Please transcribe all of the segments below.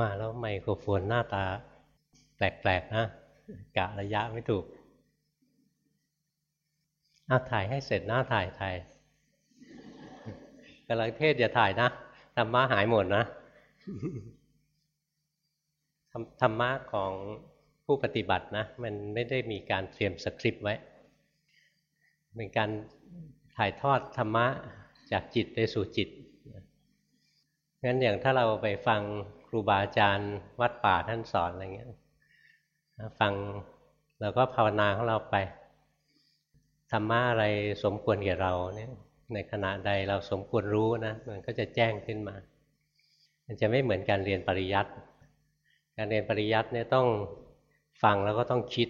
มาแล้วไมโครโฟนหน้าตา แปลกๆนะกะระยะไม่ถูกอาถ่ายให้เสร็จหน้าถ่ายถ่ายกำลังเทศอย่าถ่ายนะธรรมะหายหมดนะธรรมะของผู้ปฏิบัตินะ มันไม่ได้มีการเตรียมสคริปต์ไว้เป็นการถ่ายทอดธรรมะจากจิตไปสู่จิตงั้นอย่างถ้าเราไปฟัง รูบาอาจารย์ วัดป่าท่านสอนอะไรเงี้ยฟังเราก็ภาวนาของเราไปธรรมะอะไรสมควรแก่เราเนี่ยในขณะใดเราสมควรรู้นะมันก็จะแจ้งขึ้นมา มันจะไม่เหมือนการเรียนปริยัติการเรียนปริยัติเนี่ยต้องฟังแล้วก็ต้องคิด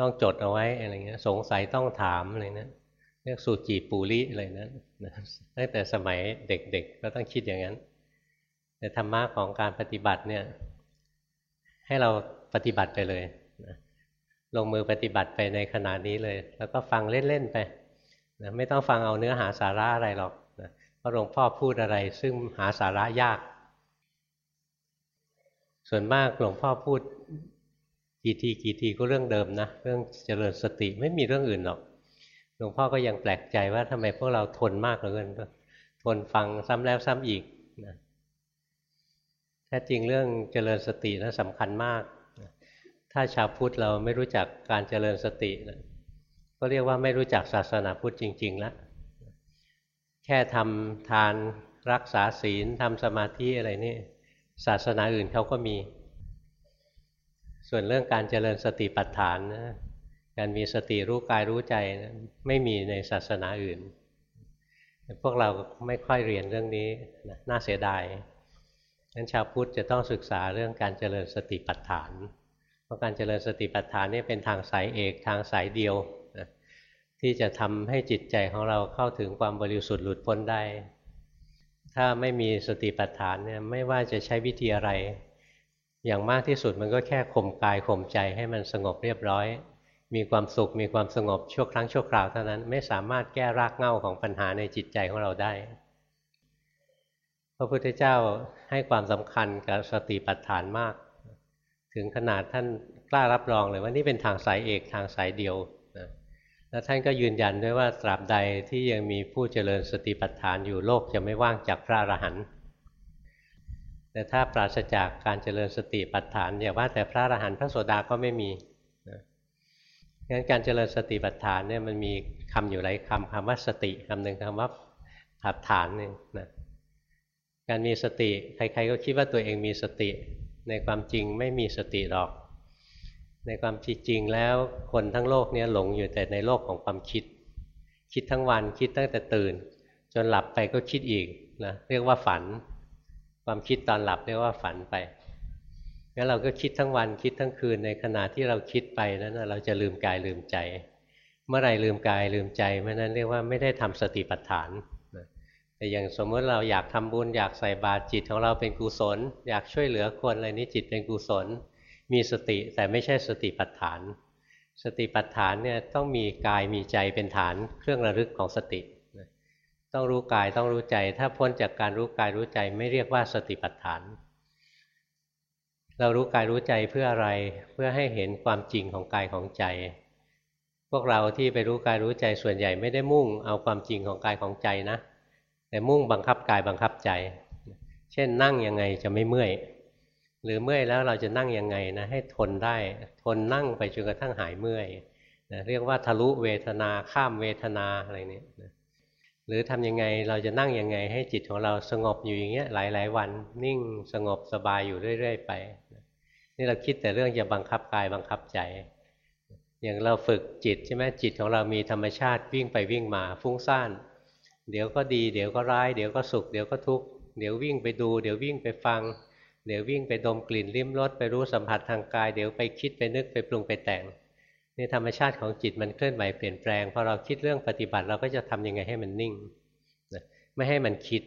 ต้องจดเอาไว้อะไรเงี้ยสงสัยต้องถามอะไรนะเรียกสูจีปูริอะไรนะตั้งแต่สมัยเด็กๆก็ต้องคิดอย่างนั้น แต่ธรรมะของการปฏิบัติเนี่ย ให้เราปฏิบัติไปเลยลงมือปฏิบัติไปในขณะนี้เลย แล้วก็ฟังเล่น ๆ ไปนะไม่ต้องฟังเอาเนื้อหาสาระอะไรหรอกนะเพราะหลวงพ่อพูดอะไร ซึ่งหาสาระยาก ส่วนมากหลวงพ่อพูดกี่ทีกี่ทีก็เรื่องเดิมนะ เรื่องเจริญสติไม่มีเรื่องอื่นหรอก หลวงพ่อก็ยังแปลกใจว่าทำไมพวกเราทนมากเหลือเกินทนฟังซ้ำแล้วซ้ำอีก แท้จริงเรื่องเจริญสตินะสำคัญมาก ถ้าชาวพุทธเราไม่รู้จักการเจริญสตินะก็เรียกว่าไม่รู้จักศาสนาพุทธจริงๆแล้วแค่ทำทานรักษาศีลทำสมาธิอะไรนี่ศาสนาอื่นเขาก็มี ส่วนเรื่องการเจริญสติปัฏฐานนะการมีสติรู้กายรู้ใจนะไม่มีในศาสนาอื่น พวกเราไม่ค่อยเรียนเรื่องนี้นะน่าเสียดาย งั้นชาวพุทธจะต้องศึกษาเรื่องการเจริญสติปัฏฐาน เพราะการเจริญสติปัฏฐานนี่เป็นทางสายเอกทางสายเดียวนะที่จะทำให้จิตใจของเราเข้าถึงความบริสุทธิ์หลุดพ้นได้ ถ้าไม่มีสติปัฏฐานเนี่ยไม่ว่าจะใช้วิธีอะไร อย่างมากที่สุดมันก็แค่ข่มกายข่มใจให้มันสงบเรียบร้อย มีความสุขมีความสงบชั่วครั้งชั่วคราวเท่านั้นไม่สามารถแก้รากเหง้าของปัญหาในจิตใจของเราได้ พระพุทธเจ้าให้ความสำคัญกับสติปัฏฐานมาก ถึงขนาดท่านกล้ารับรองเลยว่านี่เป็นทางสายเอกทางสายเดียวนะแล้วท่านก็ยืนยันด้วยว่าตราบใดที่ยังมีผู้เจริญสติปัฏฐานอยู่โลกจะไม่ว่างจากพระอรหันต์แต่ถ้าปราศจากการเจริญสติปัฏฐานอย่าว่าแต่พระอรหันต์พระโสดาก็ไม่มีนะงั้นการเจริญสติปัฏฐานเนี่ยมันมีคำอยู่หลายคำคำว่าสติคำหนึ่งคำว่าปัฏฐานหนึ่งนะ การมีสติใครๆก็คิดว่าตัวเองมีสติ ในความจริงไม่มีสติหรอก ในความจริงแล้วคนทั้งโลกนี้หลงอยู่แต่ในโลกของความคิด คิดทั้งวันคิดตั้งแต่ตื่น จนหลับไปก็คิดอีกนะเรียกว่าฝัน ความคิดตอนหลับเรียกว่าฝันไปงั้นเราก็คิดทั้งวันคิดทั้งคืนในขณะที่เราคิดไปนั้นเราจะลืมกายลืมใจ เมื่อไรลืมกายลืมใจเมื่อนั้นเรียกว่าไม่ได้ทำสติปัฏฐาน แต่อย่างสมมติเราอยากทำบุญอยากใส่บาตรจิตของเราเป็นกุศล อยากช่วยเหลือคนอะไรนี้จิตเป็นกุศล มีสติแต่ไม่ใช่สติปัฏฐาน สติปัฏฐานเนี่ยต้องมีกายมีใจเป็นฐานเครื่องระลึกของสติ ต้องรู้กายต้องรู้ใจ ถ้าพ้นจากการรู้กายรู้ใจไม่เรียกว่าสติปัฏฐาน เรารู้กายรู้ใจเพื่ออะไรเพื่อให้เห็นความจริงของกายของใจพวกเราที่ไปรู้กายรู้ใจส่วนใหญ่ไม่ได้มุ่งเอาความจริงของกายของใจนะ แต่มุ่งบังคับกายบังคับใจ เช่นนั่งยังไงจะไม่เมื่อย หรือเมื่อยแล้วเราจะนั่งยังไงนะให้ทนได้ ทนนั่งไปจนกระทั่งหายเมื่อยนะเรียกว่าทะลุเวทนาข้ามเวทนาอะไรนี้นะหรือทำยังไงเราจะนั่งยังไง ให้จิตของเราสงบอยู่อย่างเงี้ยหลาย ๆ วัน นิ่งสงบสบายอยู่เรื่อย ๆ ไป นี่เราคิดแต่เรื่องจะบังคับกายบังคับใจ อย่างเราฝึกจิตใช่ไหมจิตของเรามีธรรมชาติวิ่งไปวิ่งมาฟุ้งซ่าน เดี๋ยวก็ดีเดี๋ยวก็ร้าย เดี๋ยวก็สุข เดี๋ยวก็ทุกข์เดี๋ยววิ่งไปดูเดี๋ยววิ่งไปฟัง เดี๋ยววิ่งไปดมกลิ่นลิ้มรสไปรู้สัมผัสทางกาย เดี๋ยวไปคิดไปนึกไปปรุงไปแต่งนี่ธรรมชาติของจิตมันเคลื่อนไหวเปลี่ยนแปลงพอเราคิดเรื่องปฏิบัติเราก็จะทำยังไงให้มันนิ่งไม่ให้มันคิด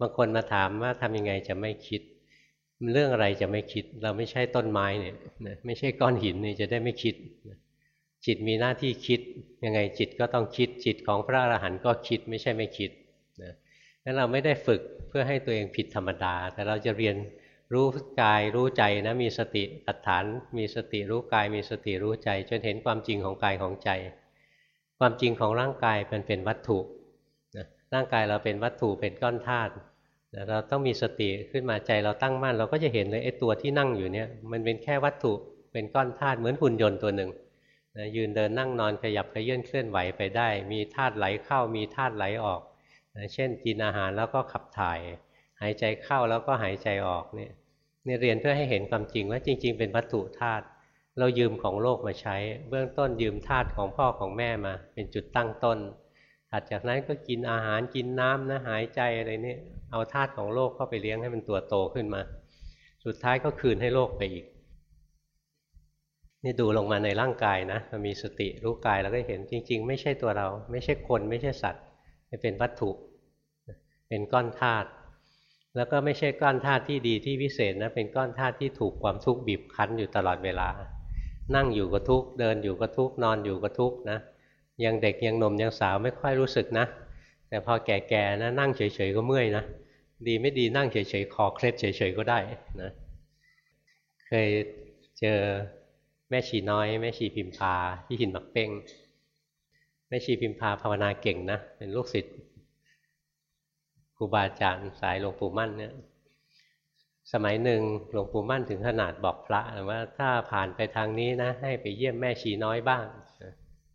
บางคนมาถามว่าทำยังไงจะไม่คิด เรื่องอะไรจะไม่คิด เราไม่ใช่ต้นไม้เนี่ยไม่ใช่ก้อนหินนี่จะได้ไม่คิด จิตมีหน้าที่คิดยังไงจิตก็ต้องคิดจิตของพระอรหันต์ก็คิดไม่ใช่ไม่คิดนะงั้นเราไม่ได้ฝึกเพื่อให้ตัวเองผิดธรรมดา แต่เราจะเรียนรู้กายรู้ใจนะมีสติปัฐาน มีสติรู้กาย มีสติรู้ใจ จนเห็นความจริงของกายของใจ ความจริงของร่างกายมันเป็นวัตถุร่างกายเราเป็นวัตถุเป็นก้อนธาตุเราต้องมีสติขึ้นมาใจเราตั้งมั่น เราก็จะเห็นเลยไอ้ตัวที่นั่งอยู่เนี่ยมันเป็นแค่วัตถุเป็นก้อนธาตุเหมือนหุ่นยนต์ตัวหนึ่ง นะยืนเดินนั่งนอนขยับขยื่นเคลื่อนไหวไปได้ มีธาตุไหลเข้ามีธาตุไหลออกนะเช่นกินอาหารแล้วก็ขับถ่าย หายใจเข้าแล้วก็หายใจออกเนี่ยนี่เรียนเพื่อให้เห็นความจริงว่าจริง ๆ เป็นวัตถุธาตุเรายืมของโลกมาใช้ เบื้องต้นยืมธาตุของพ่อของแม่มา เป็นจุดตั้งต้นถัดจากนั้นก็กินอาหารกินน้ำนะหายใจอะไรนี่เอาธาตุของโลกเข้าไปเลี้ยงให้มันตัวโตขึ้นมา สุดท้ายก็คืนให้โลกไปอีก นี่ดูลงมาในร่างกายนะมีสติรู้กายแล้วก็เห็นจริง ๆ ไม่ใช่ตัวเรา ไม่ใช่คน ไม่ใช่สัตว์เป็นวัตถุ เป็นก้อนธาตุแล้วก็ไม่ใช่ก้อนธาตุที่ดีที่วิเศษนะเป็นก้อนธาตุที่ถูกความทุกข์บีบคั้นอยู่ตลอดเวลา นั่งอยู่ก็ทุกข์เดินอยู่ก็ทุกข์นอนอยู่ก็ทุกข์นะยังเด็กยังหนุ่มยังสาวไม่ค่อยรู้สึกนะ แต่พอแก่ๆนะนั่งเฉยๆก็เมื่อยนะดีไม่ดีนั่งเฉยๆคอเคล็ดเฉยๆก็ได้นะเคยเจอ แม่ชีน้อย แม่ชีพิมพาที่หินมักเป้งแม่ชีพิมพาภาวนาเก่งนะเป็นลูกศิษย์ครูบาอาจารย์สายหลวงปู่มั่นเนี่ยสมัยหนึ่งหลวงปู่มั่นถึงขนาดบอกพระว่าถ้าผ่านไปทางนี้นะ ให้ไปเยี่ยมแม่ชีน้อยบ้าง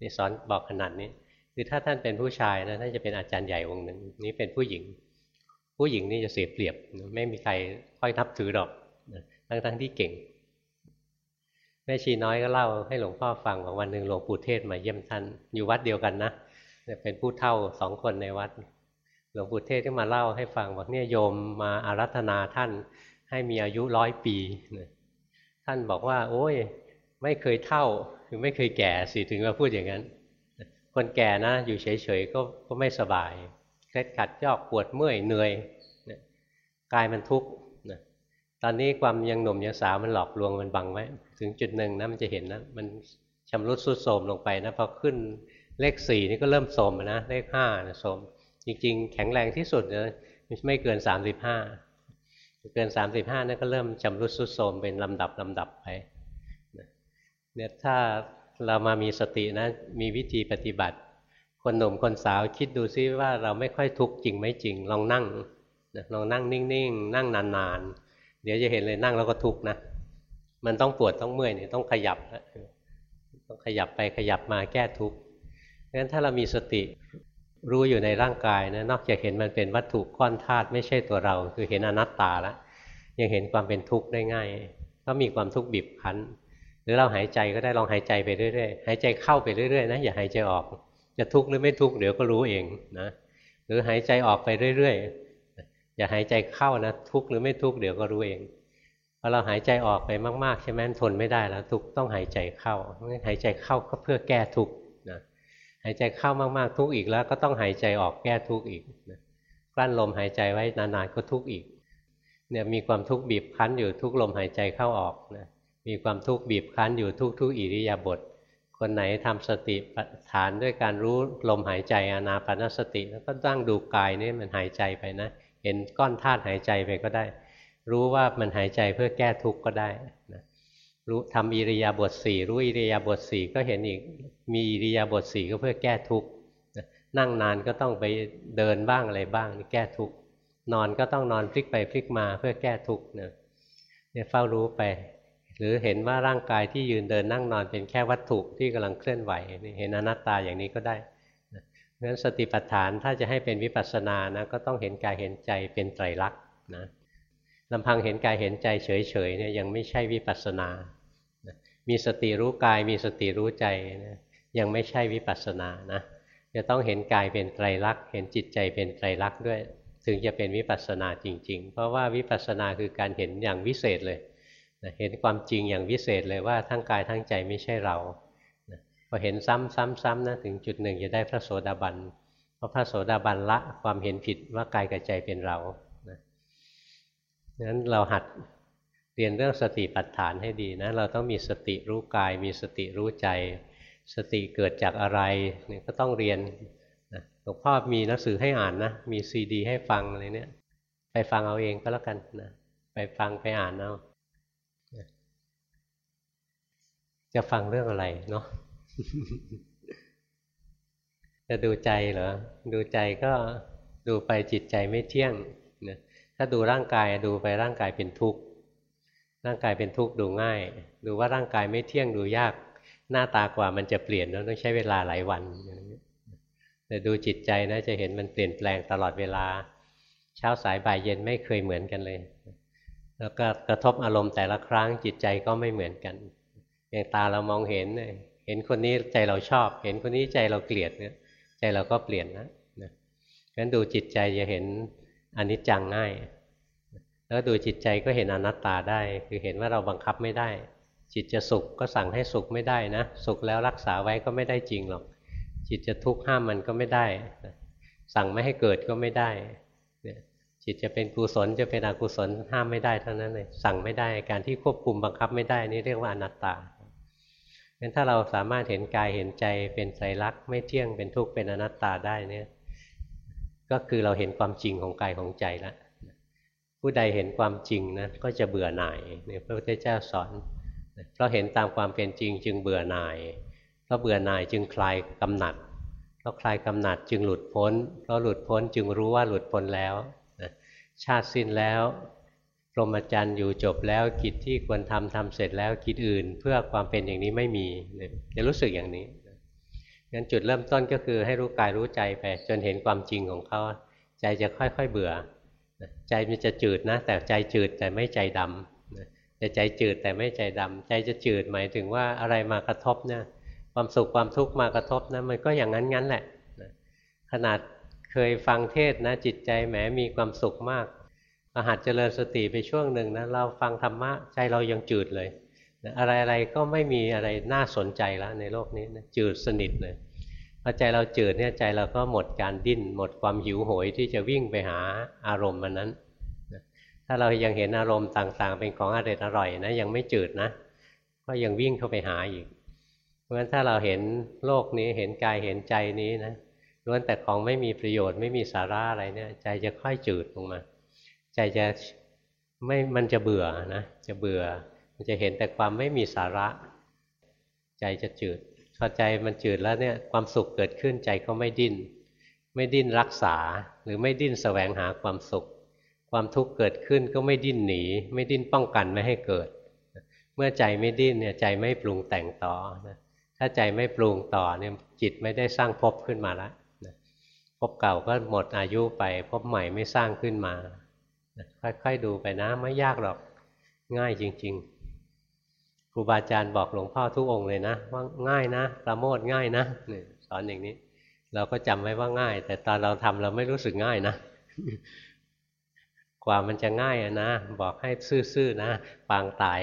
นี่สอนบอกขนาดนี้ คือถ้าท่านเป็นผู้ชายนะท่านจะเป็นอาจารย์ใหญ่องค์หนึ่งนี้เป็นผู้หญิง ผู้หญิงนี่จะเสียเปรียบ ไม่มีใครค่อยนับถือหรอกทั้งทั้งที่เก่ง แม่ชีน้อยก็เล่าให้หลวงพ่อฟังว่าวันหนึ่งหลวงปู่เทศมาเยี่ยมท่านอยู่วัดเดียวกันนะเป็นผู้เท่าสองคนในวัด หลวงปู่เทศก็มาเล่าให้ฟังบอกเนี่ยโยมมาอารัธนาท่านให้มีอายุร้อยปี ท่านบอกว่า โอ้ย ไม่เคยเท่าคือไม่เคยแก่สิถึงมาพูดอย่างนั้น คนแก่นะอยู่เฉยๆก็ก็ไม่สบายเคล็ดขัดยอกปวดเมื่อยเหนื่อยกายมันทุกข์ตอนนี้ความยังหนุ่มยังสาวมันหลอกลวงมันบังไว้ ถึงจุดหนึ่งนะมันจะเห็นนะ มันชำรุดสุดโทมลงไปนะพอขึ้นเลขสี่นี่ก็เริ่มโทมนะเลขห้านะโทมจริง ๆ แข็งแรงที่สุดเลยไม่เกินสามสิบห้าเกินสามสิบห้านั่นก็เริ่มชำรุดสุดโทมเป็นลำดับลำดับไปเนี่ยถ้าเรามามีสตินะมีวิธีปฏิบัติ คนหนุ่มคนสาวคิดดูซิว่าเราไม่ค่อยทุกข์จริงไหมจริง ลองนั่งลองนั่งนิ่งๆ นั่งนานๆ เดี๋ยวจะเห็นเลยนั่งแล้วก็ทุกข์นะ มันต้องปวดต้องเมื่อยเนี่ยต้องขยับต้องขยับไปขยับมาแก้ทุกข์งั้นถ้าเรามีสติรู้อยู่ในร่างกายนะนอกจากเห็นมันเป็นวัตถุก้อนธาตุไม่ใช่ตัวเรา คือเห็นอนัตตาแล้วยังเห็นความเป็นทุกข์ได้ง่ายก็มีความทุกข์บีบคั้น หรือเราหายใจก็ได้ลองหายใจไปเรื่อยๆหายใจเข้าไปเรื่อยๆนะอย่าหายใจออก จะทุกข์หรือไม่ทุกข์เดี๋ยวก็รู้เองนะหรือหายใจออกไปเรื่อยๆอย่าหายใจเข้านะทุกข์หรือไม่ทุกข์เดี๋ยวก็รู้เอง พอเราหายใจออกไปมากๆ ใช่ไหมทนไม่ได้แล้วทุกต้องหายใจเข้าหายใจเข้าก็เพื่อแก้ทุกนะหายใจเข้ามากๆทุกอีกแล้วก็ต้องหายใจออกแก้ทุกอีกนะกลั้นลมหายใจไว้นานๆก็ทุกอีกเนี่ยมีความทุกข์บีบคั้นอยู่ทุกลมหายใจเข้าออกนะมีความทุกข์บีบคั้นอยู่ทุกๆอิริยาบถคนไหนทำสติฐานด้วยการรู้ลมหายใจอนาปนสติ แล้วก็ตั้งดูกายนี่มันหายใจไปนะ เห็นก้อนธาตุหายใจไปก็ได้ รู้ว่ามันหายใจเพื่อแก้ทุกข์ก็ได้นะรู้ทำอิริยาบถสี่รู้อิริยาบถสี่ก็เห็นอีกมีอิริยาบถสี่ก็เพื่อแก้ทุกข์นั่งนานก็ต้องไปเดินบ้างอะไรบ้างแก้ทุกข์นอนก็ต้องนอนพลิกไปพลิกมาเพื่อแก้ทุกข์เนี่ยเฝ้ารู้ไป หรือเห็นว่าร่างกายที่ยืนเดินนั่งนอนเป็นแค่วัตถุที่กำลังเคลื่อนไหวเห็นอนัตตาอย่างนี้ก็ได้เพราะฉะนั้นสติปัฏฐานถ้าจะให้เป็นวิปัสสนานะก็ต้องเห็นกายเห็นใจเป็นไตรลักษณ์นะ ลำพังเห็นกายเห็นใจเฉยๆเนี่ยยังไม่ใช่วิปัสสนา มีสติรู้กายมีสติรู้ใจนะยังไม่ใช่วิปัสสนานะจะต้องเห็นกายเป็นไตรลักษณ์เห็นจิตใจเป็นไตรลักษณ์ด้วย ถึงจะเป็นวิปัสสนาจริง ๆ เพราะว่าวิปัสสนาคือการเห็นอย่างวิเศษเลยเห็นความจริงอย่างวิเศษเลยว่าทั้งกายทั้งใจไม่ใช่เราพอเห็นซ้ำๆๆนะถึงจุดหนึ่งจะได้พระโสดาบันเพราะพระโสดาบันละความเห็นผิดว่ากายกับใจเป็นเรา นะนั้นเราหัดเรียนเรื่องสติปัฏฐานให้ดีนะ เราต้องมีสติรู้กาย มีสติรู้ใจ สติเกิดจากอะไรนี่ก็ต้องเรียนนะหลวงพ่อมีหนังสือให้อ่านนะ มีซีดี ให้ฟังอะไรเนี่ย ไปฟังเอาเองก็แล้วกันนะไปฟังไปอ่านเอาจะฟังเรื่องอะไรเนาะจะดูใจเหรอ ดูใจก็ดูไปจิตใจไม่เที่ยง ถ้าดูร่างกายดูไปร่างกายเป็นทุกข์ร่างกายเป็นทุกข์ดูง่าย ดูว่าร่างกายไม่เที่ยงดูยาก หน้าตากว่ามันจะเปลี่ยนแล้วต้องใช้เวลาหลายวันแต่ดูจิตใจนะจะเห็นมันเปลี่ยนแปลงตลอดเวลา เช้าสายบ่ายเย็นไม่เคยเหมือนกันเลย แล้วก็กระทบอารมณ์แต่ละครั้งจิตใจก็ไม่เหมือนกัน อย่างตาเรามองเห็นเห็นคนนี้ใจเราชอบ เห็นคนนี้ใจเราเกลียดเนี่ยใจเราก็เปลี่ยนนะงั้นดูจิตใจจะเห็น อนิจจังง่าย แล้วดูจิตใจก็เห็นอนัตตาได้ คือเห็นว่าเราบังคับไม่ได้ จิตจะสุขก็สั่งให้สุขไม่ได้นะ สุขแล้วรักษาไว้ก็ไม่ได้จริงหรอก จิตจะทุกข์ห้ามมันก็ไม่ได้ สั่งไม่ให้เกิดก็ไม่ได้จิตจะเป็นกุศลจะเป็นอกุศลห้ามไม่ได้เทั้งนั้นเลยสั่งไม่ได้การที่ควบคุมบังคับไม่ได้นี่เรียกว่าอนัตตางั้นถ้าเราสามารถเห็นกายเห็นใจเป็นไตรลักษณ์ไม่เที่ยงเป็นทุกข์เป็นอนัตตาได้เนี่ย ก็คือเราเห็นความจริงของกายของใจแล้วผู้ใดเห็นความจริงนะก็จะเบื่อหน่ายเนี่ยพระพุทธเจ้าสอนเพราะเห็นตามความเป็นจริงจึงเบื่อหน่ายเพราะเบื่อหน่ายจึงคลายกำหนัดเพราะคลายกำหนัดจึงหลุดพ้น เพราะหลุดพ้นจึงรู้ว่าหลุดพ้นแล้วชาติสิ้นแล้วพรหมจรรย์อยู่จบแล้วกิจที่ควรทำทำเสร็จแล้วกิจอื่น เพื่อความเป็นอย่างนี้ไม่มีจะรู้สึกอย่างนี้ งั้นจุดเริ่มต้นก็คือให้รู้กายรู้ใจไป จนเห็นความจริงของเขา ใจจะค่อยๆเบื่อ ใจมันจะจืดนะ แต่ใจจืดแต่ไม่ใจดำแต่ใจจืดแต่ไม่ใจดำใจจะจืดหมายถึงว่าอะไรมากระทบเนี่ยความสุขความทุกข์มากระทบนะมันก็อย่างนั้นงั้นแหละขนาดเคยฟังเทศนะ จิตใจแหมมีความสุขมากเราหัดเจริญสติไปช่วงหนึ่งนะเราฟังธรรมะใจเรายังจืดเลย อะไรๆก็ไม่มีอะไรน่าสนใจแล้วในโลกนี้นะจืดสนิทเลยพอใจเราจืดเนี่ยใจเราก็หมดการดิ้น หมดความหิวโหยที่จะวิ่งไปหาอารมณ์มันนั้นถ้าเรายังเห็นอารมณ์ต่างๆ เป็นของอร่อยอร่อยนะยังไม่จืดนะ ก็ยังวิ่งเข้าไปหาอีก เพราะฉะนั้นถ้าเราเห็นโลกนี้เห็นกายเห็นใจนี้นะล้วนแต่ของไม่มีประโยชน์ไม่มีสาระอะไรเนี่ย ใจจะค่อยจืดลงมา ใจจะไม่มันจะเบื่อนะจะเบื่อ มันจะเห็นแต่ความไม่มีสาระ ใจจะจืดพอใจมันจืดแล้วเนี่ยความสุขเกิดขึ้นใจก็ไม่ดิ้น ไม่ดิ้นรักษาหรือไม่ดิ้นแสวงหาความสุข ความทุกข์เกิดขึ้นก็ไม่ดิ้นหนี ไม่ดิ้นป้องกันไม่ให้เกิด เมื่อใจไม่ดิ้นเนี่ยใจไม่ปรุงแต่งต่อนะถ้าใจไม่ปรุงต่อเนี่ยจิตไม่ได้สร้างภพขึ้นมาแล้วภพเก่าก็หมดอายุไปภพใหม่ไม่สร้างขึ้นมาค่อยๆดูไปนะไม่ยากหรอกง่ายจริง ๆ ครูบาอาจารย์บอกหลวงพ่อทุกองค์เลยนะ ว่าง่ายนะประโมทง่ายนะนี่สอนอย่างนี้ เราก็จำไว้ว่าง่าย แต่ตอนเราทำเราไม่รู้สึกง่ายนะกว่ามันจะง่ายอะนะบอกให้ซื่อๆนะปางตาย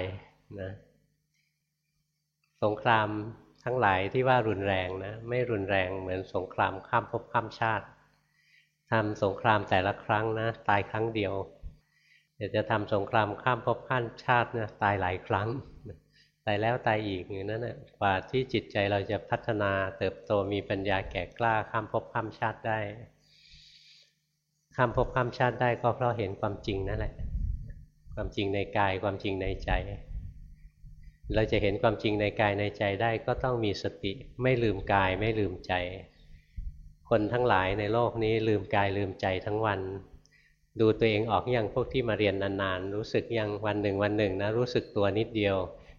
นะสงครามทั้งหลายที่ว่ารุนแรงนะไม่รุนแรงเหมือนสงครามข้ามภพข้ามชาติทำสงครามแต่ละครั้งนะตายครั้งเดียวเดี๋ยวจะทำสงครามข้ามภพข้ามชาตินะตายหลายครั้งายแล้วตายอีกอย่างนั้นนะกว่าที่จิตใจเราจะพัฒนาเติบโตมีปัญญาแก่กล้าข้ามภพข้ามชาติได้ ข้ามภพข้ามชาติได้ก็เพราะเห็นความจริงนั่นแหละ ความจริงในกายความจริงในใจ เราจะเห็นความจริงในกายในใจได้ก็ต้องมีสติไม่ลืมกายไม่ลืมใจ คนทั้งหลายในโลกนี้ลืมกายลืมใจทั้งวันดูตัวเองออกอย่างพวกที่มาเรียนนานๆ รู้สึกยังวันหนึ่งวันหนึ่งนะรู้สึกตัวนิดเดียว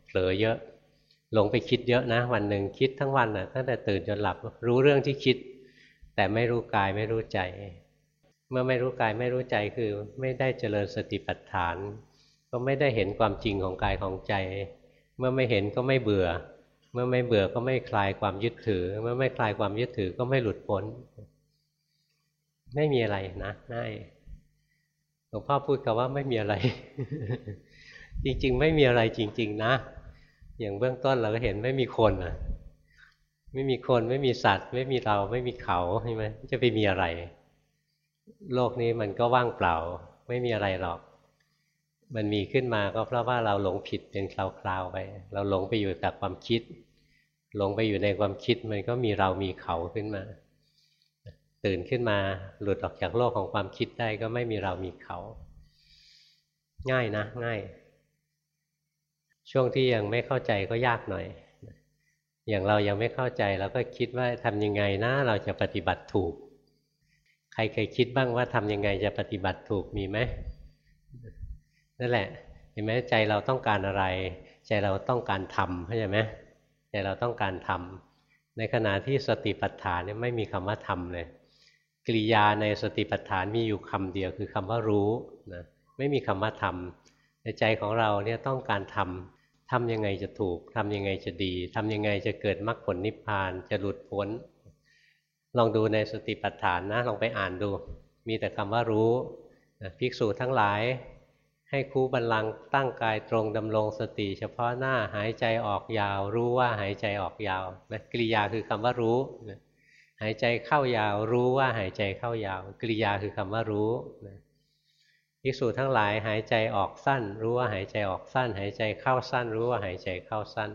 เผลอเยอะ หลงไปคิดเยอะนะ วันหนึ่งคิดทั้งวันนะตั้งแต่ตื่นจนหลับรู้เรื่องที่คิด แต่ไม่รู้กายไม่รู้ใจ เมื่อไม่รู้กายไม่รู้ใจคือไม่ได้เจริญสติปัฏฐาน ก็ไม่ได้เห็นความจริงของกายของใจ เมื่อไม่เห็นก็ไม่เบื่อ เมื่อไม่เบื่อก็ไม่คลายความยึดถือ เมื่อไม่คลายความยึดถือก็ไม่หลุดพ้น ไม่มีอะไรนะง่ายหลวงพ่อพูดกับว่าไม่มีอะไร จริง ๆ ไม่มีอะไรจริง ๆ นะ อย่างเบื้องต้นเราก็เห็นไม่มีคนอะไม่มีคนไม่มีสัตว์ ไม่มีเราไม่มีเขาใช่ไหมจะไปมีอะไร โลกนี้มันก็ว่างเปล่า ไม่มีอะไรหรอก มันมีขึ้นมาก็เพราะว่าเราหลงผิดเป็นคราวๆไป เราหลงไปอยู่กับความคิด หลงไปอยู่ในความคิดมันก็มีเรามีเขาขึ้นมา ตื่นขึ้นมาหลุดออกจากโลกของความคิดได้ก็ไม่มีเรามีเขา ง่ายนะ ง่าย ช่วงที่ยังไม่เข้าใจก็ยากหน่อย อย่างเรายังไม่เข้าใจเราก็คิดว่าทำยังไงนะเราจะปฏิบัติถูก ใครเคยคิดบ้างว่าทำยังไงจะปฏิบัติถูกมีไหมนั่นแหละ เห็นไหมใจเราต้องการอะไร ใจเราต้องการทำเข้าใจไหมใจเราต้องการทำในขณะที่สติปัฏฐานเนี่ยไม่มีคำว่าทำเลยกริยาในสติปัฏฐานมีอยู่คำเดียวคือคำว่ารู้นะไม่มีคำว่าทำในใจของเราเนี่ยต้องการทำ ทำยังไงจะถูกทำยังไงจะดีทำยังไงจะเกิดมรรคผลนิพพานจะหลุดพ้น ลองดูในสติปัฏฐานนะลองไปอ่านดู มีแต่คำว่ารู้ภิกษุทั้งหลาย ให้คู่บันลังตั้งกายตรงดำรงสติ เฉพาะหน้าหายใจออกยาว รู้ว่าหายใจออกยาวนะกริยาคือคำว่ารู้หายใจเข้ายาว รู้ว่าหายใจเข้ายาว กริยาคือคำว่ารู้ ภิกษุทั้งหลายหายใจออกสั้น รู้ว่าหายใจออกสั้น หายใจเข้าสั้น รู้ว่าหายใจเข้าสั้น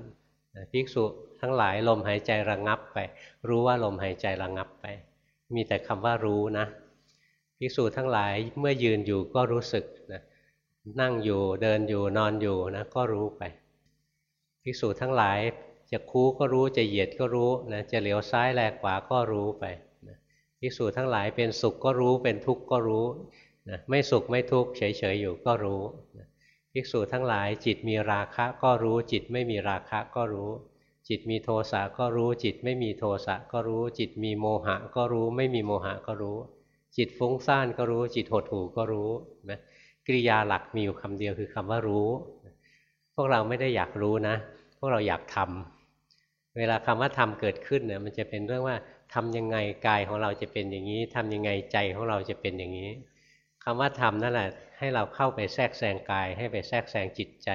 ภิกษุทั้งหลายลมหายใจระงับไป รู้ว่าลมหายใจระงับไป มีแต่คำว่ารู้นะภิกษุทั้งหลายเมื่อยืนอยู่ก็รู้สึกนะนั่งอยู่เดินอยู่นอนอยู่นะก็รู้ไปภิกษุทั้งหลายจะคู้ก็รู้จะเหยียดก็รู้นะจะเหลียวซ้ายแลกขวาก็รู้ไปภิกษุทั้งหลายเป็นสุขก็รู้เป็นทุกข์ก็รู้ นะไม่สุขไม่ทุกข์เฉยๆอยู่ก็รู้นะภิกษุทั้งหลายจิตมีราคะก็รู้ จิตไม่มีราคะก็รู้ จิตมีโทสะก็รู้ จิตไม่มีโทสะก็รู้ จิตมีโมหะก็รู้ ไม่มีโมหะก็รู้ จิตฟุ้งซ่านก็รู้ จิตหดหู่ก็รู้นะกริยาหลักมีอยู่คำเดียวคือคำว่ารู้ พวกเราไม่ได้อยากรู้นะ พวกเราอยากทำเวลาคำว่าทำเกิดขึ้นเนี่ยมันจะเป็นเรื่องว่าทำยังไงกายของเราจะเป็นอย่างนี้ทำยังไงใจของเราจะเป็นอย่างนี้ คำว่าทำนั่นแหละให้เราเข้าไปแทรกแซงกาย ให้ไปแทรกแซงจิตใจ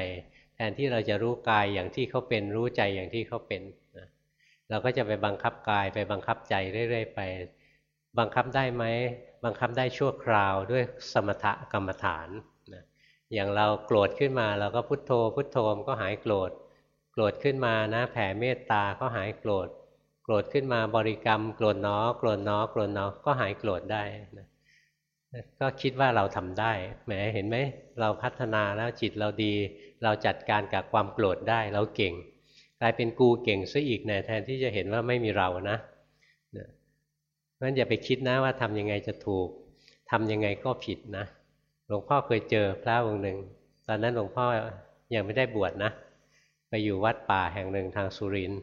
แทนที่เราจะรู้กายอย่างที่เขาเป็นรู้ใจอย่างที่เขาเป็นเราก็จะไปบังคับกายไปบังคับใจเรื่อยๆไป บังคับได้ไหมบังคับได้ชั่วคราวด้วยสมถกรรมฐานนะอย่างเราโกรธขึ้นมาเราก็พุโทโธ พุโทโธมก็หายโกรธ โกรธขึ้นมานะแผ่เมตตาก็หายโกรธ โกรธขึ้นมาบริกรรม โกรธเนาะโกรธเนาะโกรธเนาะก็หายโกรธได้นะ ก็คิดว่าเราทำได้แหมเห็นไหมเราพัฒนาแล้วจิตเราดี เราจัดการกับความโกรธได้เราเก่ง กลายเป็นกูเก่งซะอีกนะแทนที่จะเห็นว่าไม่มีเรานะงั้นอย่าไปคิดนะว่าทำยังไงจะถูกทำยังไงก็ผิดนะ หลวงพ่อเคยเจอพระองค์หนึ่ง ตอนนั้นหลวงพ่อยังไม่ได้บวชนะ ไปอยู่วัดป่าแห่งหนึ่งทางสุรินทร์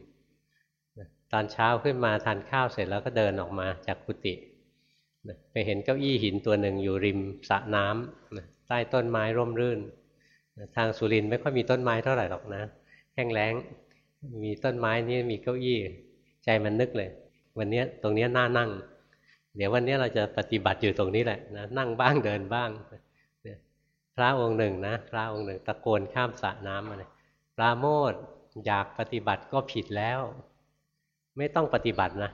ตอนเช้าขึ้นมาทานข้าวเสร็จแล้วก็เดินออกมาจากกุฏิ ไปเห็นเก้าอี้หินตัวหนึ่งอยู่ริมสระน้ำใต้ต้นไม้ร่มรื่น ทางสุรินไม่ค่อยมีต้นไม้เท่าไหร่หรอกนะ แห้งแล้ง มีต้นไม้นี่มีเก้าอี้ ใจมันนึกเลย วันนี้ตรงนี้น่านั่ง เดี๋ยววันนี้เราจะปฏิบัติอยู่ตรงนี้แหละนะนั่งบ้างเดินบ้างพระองค์หนึ่งนะพระองค์หนึ่งตะโกนข้ามสระน้ำมาเลยปราโมทอยากปฏิบัติก็ผิดแล้ว ไม่ต้องปฏิบัตินะ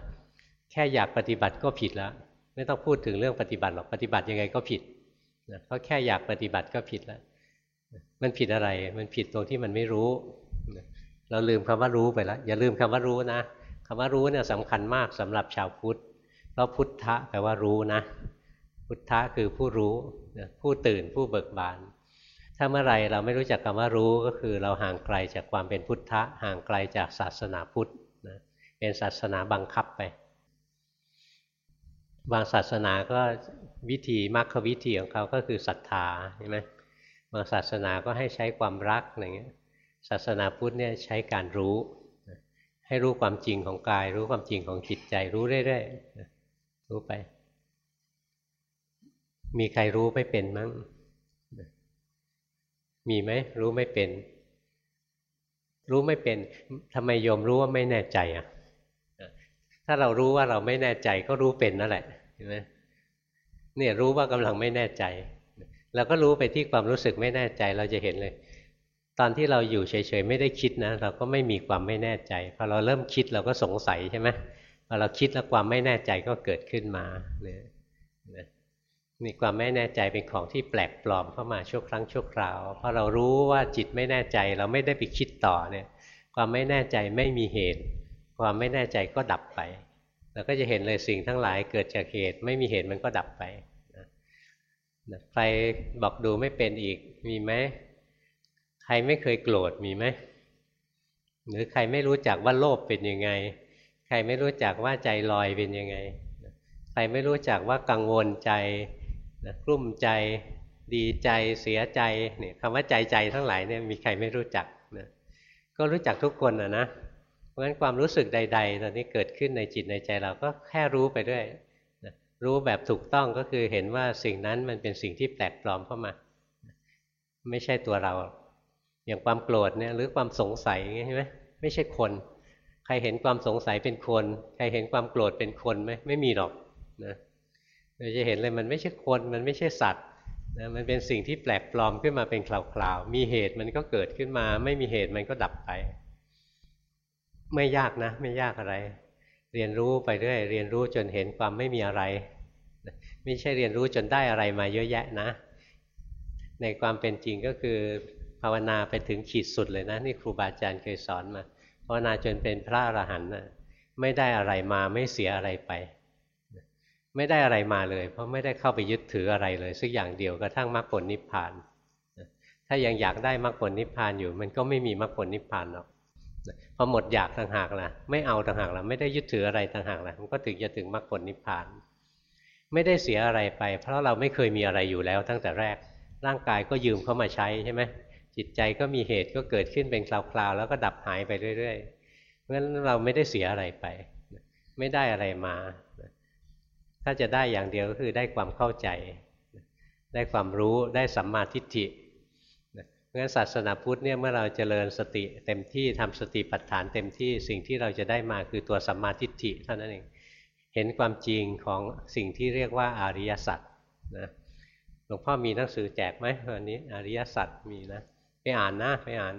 แค่อยากปฏิบัติก็ผิดแล้ว ไม่ต้องพูดถึงเรื่องปฏิบัติหรอกปฏิบัติยังไงก็ผิดนะเพราะแค่อยากปฏิบัติก็ผิดแล้วมันผิดอะไรมันผิดตรงที่มันไม่รู้ เราลืมคำว่ารู้ไปแล้วอย่าลืมคำว่ารู้นะคำว่ารู้เนี่ยสำคัญมากสำหรับชาวพุทธเพราะพุทธะแปลว่ารู้นะ พุทธะคือผู้รู้ผู้ตื่นผู้เบิกบาน ถ้าเมื่อไรเราไม่รู้จักคำว่ารู้ก็คือเราห่างไกลจากความเป็นพุทธะห่างไกลจากศาสนาพุทธนะเป็นศาสนาบังคับไป บางศาสนาก็วิธีมรรควิธีของเขาก็คือศรัทธาใช่ไหมบางศาสนาก็ให้ใช้ความรักอะไรเงี้ยศาสนาพุทธเนี่ยใช้การรู้ ให้รู้ความจริงของกาย รู้ความจริงของจิตใจรู้เรื่อยๆรู้ไป มีใครรู้ไม่เป็นมั้งมีไหมรู้ไม่เป็น รู้ไม่เป็นทำไมโยมรู้ว่าไม่แน่ใจอะ ถ้าเรารู้ว่าเราไม่แน่ใจก็รู้เป็นนั่นแหละเห็นไหมเนี่ยรู้ว่ากำลังไม่แน่ใจเราก็รู้ไปที่ความรู้สึกไม่แน่ใจเราจะเห็นเลย ตอนที่เราอยู่เฉยๆไม่ได้คิดนะ เราก็ไม่มีความไม่แน่ใจพอเราเริ่มคิดเราก็สงสัยใช่ไหมพอเราคิดแล้วความไม่แน่ใจก็เกิดขึ้นมาเนี่ยนี่ความไม่แน่ใจเป็นของที่แปลกปลอมเข้ามาชั่วครั้งชั่วคราวพอเรารู้ว่าจิตไม่แน่ใจ เราไม่ได้ไปคิดต่อเนี่ย ความไม่แน่ใจไม่มีเหตุ ความไม่แน่ใจก็ดับไปเราก็จะเห็นเลยสิ่งทั้งหลายเกิดจากเหตุ ไม่มีเหตุมันก็ดับไปใครบอกดูไม่เป็นอีกมีไหมใครไม่เคยโกรธมีไหมหรือใครไม่รู้จักว่าโลภเป็นยังไง ใครไม่รู้จักว่าใจลอยเป็นยังไง ใครไม่รู้จักว่ากังวลใจกลุ้มใจดีใจเสียใจเนี่ยคำว่าใจใจทั้งหลายเนี่ยมีใครไม่รู้จักนะก็รู้จักทุกคนนะนะ เพราะฉะนั้นความรู้สึกใด ๆ ตอนนี้เกิดขึ้นในจิตในใจเราก็แค่รู้ไปด้วยนะรู้แบบถูกต้องก็คือเห็นว่าสิ่งนั้นมันเป็นสิ่งที่แปลกปลอมเข้ามา ไม่ใช่ตัวเรา อย่างความโกรธเนี่ยหรือความสงสัยอย่างงี้ใช่ไหมไม่ใช่คน ใครเห็นความสงสัยเป็นคน ใครเห็นความโกรธเป็นคนไหมไม่มีหรอกนะเราจะเห็นเลยมันไม่ใช่คนมันไม่ใช่สัตว์นะมันเป็นสิ่งที่แปลกปลอมขึ้นมาเป็นคราวๆมีเหตุมันก็เกิดขึ้นมา ไม่มีเหตุมันก็ดับไป ไม่ยากนะ ไม่ยากอะไร เรียนรู้ไปเรื่อยเรียนรู้จนเห็นความไม่มีอะไร ไม่ใช่เรียนรู้จนได้อะไรมาเยอะแยะนะ ในความเป็นจริงก็คือภาวนาไปถึงขีดสุดเลยนะ นี่ครูบาอาจารย์เคยสอนมาภาวนาจนเป็นพระอรหันต์นะไม่ได้อะไรมาไม่เสียอะไรไป ไม่ได้อะไรมาเลย เพราะไม่ได้เข้าไปยึดถืออะไรเลยสักอย่างเดียวกระทั่งมรรคผลนิพพานถ้ายังอยากได้มรรคผลนิพพานอยู่ มันก็ไม่มีมรรคผลนิพพานหรอก พอหมดอยากต่างหากล่ะ ไม่เอาต่างหากล่ะ ไม่ได้ยึดถืออะไรต่างหากล่ะ มันก็ถึงจะถึงมรรคผลนิพพาน ไม่ได้เสียอะไรไป เพราะเราไม่เคยมีอะไรอยู่แล้วตั้งแต่แรก ร่างกายก็ยืมเข้ามาใช้ใช่ไหมจิตใจก็มีเหตุก็เกิดขึ้นเป็นคราวๆ แล้วก็ดับหายไปเรื่อยๆเพราะฉะนั้นเราไม่ได้เสียอะไรไป ไม่ได้อะไรมา ถ้าจะได้อย่างเดียวก็คือได้ความเข้าใจ ได้ความรู้ได้สัมมาทิฏฐิ เพราะฉะนั้นศาสนาพุทธเนี่ยเมื่อเราเจริญสติเต็มที่ทำสติปัฏฐานเต็มที่สิ่งที่เราจะได้มาคือตัวสัมมาทิฏฐิเท่านั้นเองเห็นความจริงของสิ่งที่เรียกว่าอริยสัจนะหลวงพ่อมีหนังสือแจกไหมวันนี้อริยสัจมีนะไปอ่านนะไปอ่าน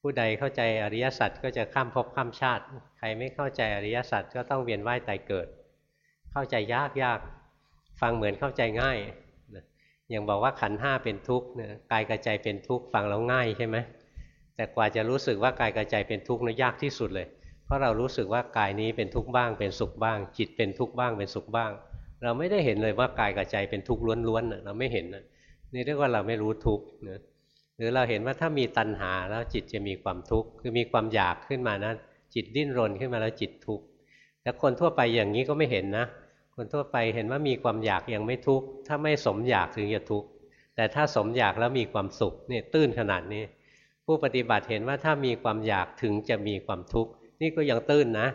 ผู้ใดเข้าใจอริยสัจก็จะข้ามภพข้ามชาติ ใครไม่เข้าใจอริยสัจก็ต้องเวียนว่ายตายเกิด เข้าใจยากยากฟังเหมือนเข้าใจง่าย อย่างบอกว่าขันห้าเป็นทุกข์เนี่ยกายกระใจเป็นทุกข์ฟังแล้วง่ายใช่ไหมแต่กว่าจะรู้สึกว่ากายกระใจเป็นทุกข์นี่ยากที่สุดเลย เพราะเรารู้สึกว่ากายนี้เป็นทุกข์บ้าง เป็นสุขบ้าง จิตเป็นทุกข์บ้างเป็นสุขบ้าง เราไม่ได้เห็นเลยว่ากายกระใจเป็นทุกข์ล้วนๆเราไม่เห็นนะนี่เรียกว่าเราไม่รู้ทุกข์นะหรือเราเห็นว่าถ้ามีตัณหาแล้วจิตจะมีความทุกข์คือมีความอยากขึ้นมานะจิตดิ้นรนขึ้นมาแล้วจิตทุกข์แต่คนทั่วไปอย่างนี้ก็ไม่เห็นนะ คนทั่วไปเห็นว่ามีความอยากยังไม่ทุกข์ถ้าไม่สมอยากถึงจะทุกข์แต่ถ้าสมอยากแล้วมีความสุขนี่ตื้นขนาดนี้ ผู้ปฏิบัติเห็นว่าถ้ามีความอยากถึงจะมีความทุกข์นี่ก็ยังตื้นนะ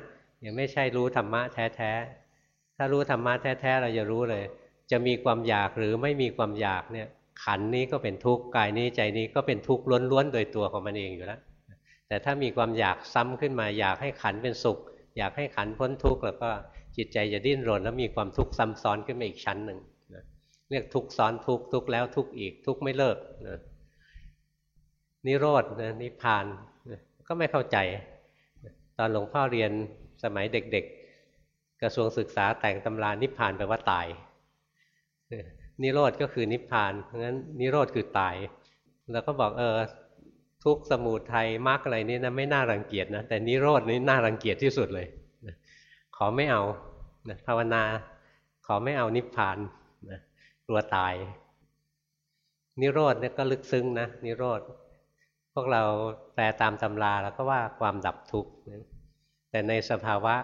ยังไม่ใช่รู้ธรรมะแท้ๆถ้ารู้ธรรมะแท้ๆเราจะรู้เลย จะมีความอยากหรือไม่มีความอยากเนี่ยขันนี้ก็เป็นทุกข์กายนี้ใจนี้ก็เป็นทุกข์ล้วนๆโดยตัวของมันเองอยู่แล้วแต่ถ้ามีความอยากซ้ำขึ้นมาอยากให้ขันเป็นสุข อยากให้ขันพ้นทุกข์แล้วก็ จิตใจจะดิ้นรนแล้วมีความทุกข์ซ้ำซ้อนขึ้นมาอีกชั้นหนึ่งนะเรียกทุกข์ซ้อนทุกข์ทุกข์แล้วทุกข์อีก ทุกข์ไม่เลิกนะนิโรธนะนิพพานนะก็ไม่เข้าใจ ตอนหลวงพ่อเรียนสมัยเด็กๆ กระทรวงศึกษาแต่งตำรานิพพานแปลว่าตาย นิโรธก็คือนิพพานเพราะงั้นนิโรธคือตาย แล้วก็บอกเออทุกสมุทัยมรรคอะไรนี่นะไม่น่ารังเกียจนะแต่นิโรธนี่น่ารังเกียจที่สุดเลย ขอไม่เอานะภาวนา ขอไม่เอานิพพานนะกลัวตาย นิโรธเนี่ยก็ลึกซึ้งนะนิโรธพวกเราแปลตามตำราแล้วก็ว่าความดับทุกข์แต่ในสภาวะ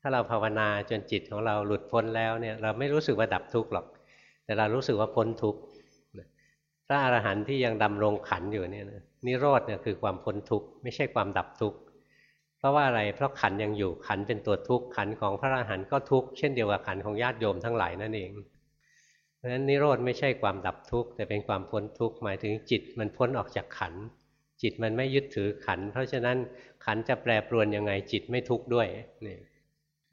ถ้าเราภาวนาจนจิตของเราหลุดพ้นแล้วเนี่ย เราไม่รู้สึกว่าดับทุกข์หรอก แต่เรารู้สึกว่าพ้นทุกข์พระอรหันต์ที่ยังดำรงขันอยู่เนี่ยนิโรธเนี่ยคือความพ้นทุกข์ไม่ใช่ความดับทุกข์ เพราะว่าอะไรเพราะขันยังอยู่ขันเป็นตัวทุกข์ขันของพระอรหันต์ก็ทุกข์เช่นเดียวกับขันของญาติโยมทั้งหลายนั่นเองเพราะฉะนั้นนิโรธไม่ใช่ความดับทุกข์แต่เป็นความพ้นทุกข์หมายถึงจิตมันพ้นออกจากขัน จิตมันไม่ยึดถือขัน เพราะฉะนั้นขันจะแปรปรวนยังไงจิตไม่ทุกข์ด้วยนี่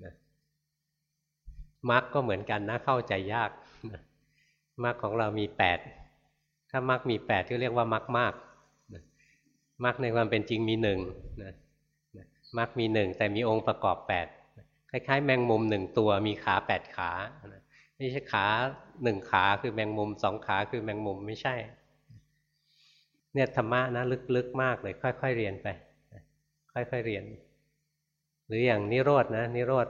นะมรรคก็เหมือนกันนะเข้าใจยากมรรคของเรามีแปดถ้ามรรคมีแปดก็เรียกว่ามรรคมากมรรคในความเป็นจริงมีหนึ่งนะ มรรคมีหนึ่งแต่มีองค์ประกอบแปดคล้ายๆ แมงมุมหนึ่งตัวมีขาแปดขาไม่ใช่ขาหนึ่งขาคือแมงมุมสองขาคือแมงมุมไม่ใช่ เนี่ยธรรมะนะลึกๆมากเลยค่อย ๆ เรียนไป ค่อยๆเรียน หรืออย่างนิโรดนะนิโรธ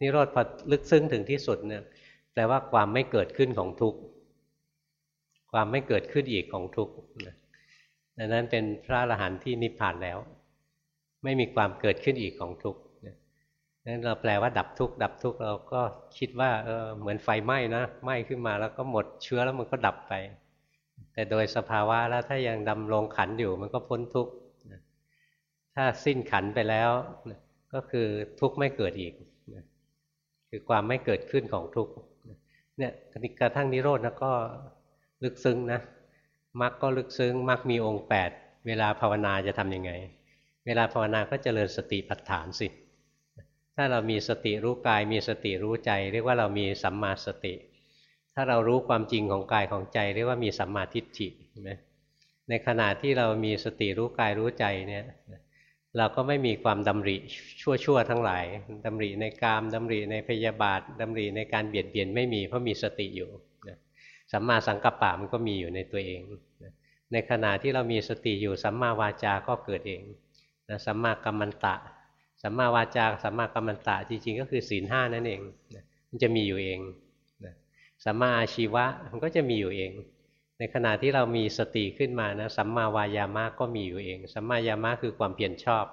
นิโรธพอลึกซึ้งถึงที่สุดเนี่ยแปลว่าความไม่เกิดขึ้นของทุกข์ความไม่เกิดขึ้นอีกของทุกข์ดังนั้นเป็นพระอรหันต์ที่นิพพานแล้ว ไม่มีความเกิดขึ้นอีกของทุกข์นั้นเราแปลว่าดับทุกข์ดับทุกข์เราก็คิดว่าเออเหมือนไฟไหม้นะไหม้ขึ้นมาแล้วก็หมดเชื้อแล้วมันก็ดับไป แต่โดยสภาวะแล้วถ้ายังดำรงขันอยู่มันก็พ้นทุกข์ถ้าสิ้นขันไปแล้วก็คือทุกข์ไม่เกิดอีกคือความไม่เกิดขึ้นของทุกข์เนี่ยกระทั่งนิโรธนะก็ลึกซึ้งนะมรรคก็ลึกซึ้งมรรคมีองค์แปดเวลาภาวนาจะทํำยังไง เวลาภาวนาก็เจริญสติปัฏฐานสิ ถ้าเรามีสติรู้กาย มีสติรู้ใจ เรียกว่าเรามีสัมมาสติ ถ้าเรารู้ความจริงของกายของใจ เรียกว่ามีสัมมาทิฏฐิใช่ไหมในขณะที่เรามีสติรู้กายรู้ใจเนี่ยเราก็ไม่มีความดำริชั่วๆทั้งหลายดำริในกามดำริในพยาบาทดำริในการเบียดเบียนไม่มีเพราะมีสติอยู่สัมมาสังกัปปะมันก็มีอยู่ในตัวเอง ในขณะที่เรามีสติอยู่สัมมาวาจาก็เกิดเอง นะสัมมากัมมันตะ สัมมาวาจาสัมมากัมมันตะจริงๆ ก็คือศีลห้านั่นเองมันจะมีอยู่เองสัมมาอาชีวะมันก็จะมีอยู่เอง ในขณะที่เรามีสติขึ้นมานะสัมมาวายามะก็มีอยู่เอง สัมมายามะคือความเพียรชอบ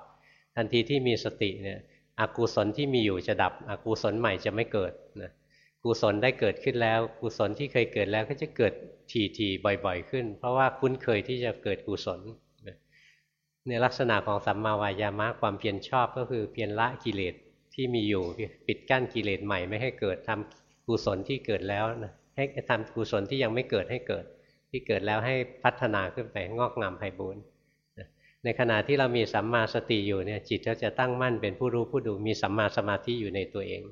ทันทีที่มีสติเนี่ยอกุศลที่มีอยู่จะดับอกุศลใหม่จะไม่เกิดนะกุศลได้เกิดขึ้นแล้ว กุศลที่เคยเกิดแล้วก็จะเกิดทีๆบ่อย ๆ ขึ้น เพราะว่าคุ้นเคยที่จะเกิดกุศล ในลักษณะของสัมมาวายามะความเพียรชอบก็คือเพียรละกิเลสที่มีอยู่ปิดกั้นกิเลสใหม่ไม่ให้เกิดทำกุศลที่เกิดแล้วนะให้ทำกุศลที่ยังไม่เกิดให้เกิด ที่เกิดแล้วให้พัฒนาขึ้นไปงอกงามไพบูรณ์ในขณะที่เรามีสัมมาสติอยู่เนี่ยจิตก็จะตั้งมั่นเป็นผู้รู้ผู้ดูมีสัมมาสมาธิอยู่ในตัวเอง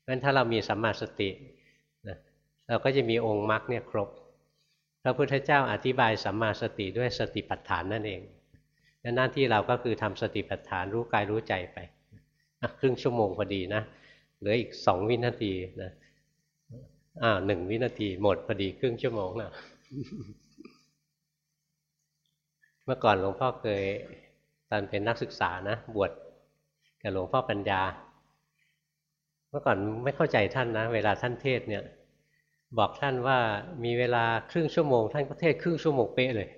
เพราะฉะนั้นถ้าเรามีสัมมาสติเราก็จะมีองค์มรรคเนี่ยครบพระพุทธเจ้าอธิบายสัมมาสติด้วยสติปัฏฐานนั่นเอง หน้าที่เราก็คือทำสติปัฏฐานรู้กายรู้ใจไปครึ่งชั่วโมงพอดีนะเหลืออีกสองวินาทีนะอ้าวหนึ่งวินาทีหมดพอดีครึ่งชั่วโมงนะเมื่อก่อนหลวงพ่อเคยตอนเป็นนักศึกษานะบวชกับหลวงพ่อปัญญา เมื่อก่อนไม่เข้าใจท่านนะ เวลาท่านเทศเนี่ย บอกท่านว่ามีเวลาครึ่งชั่วโมง ท่านก็เทศครึ่งชั่วโมงเป๊ะเลย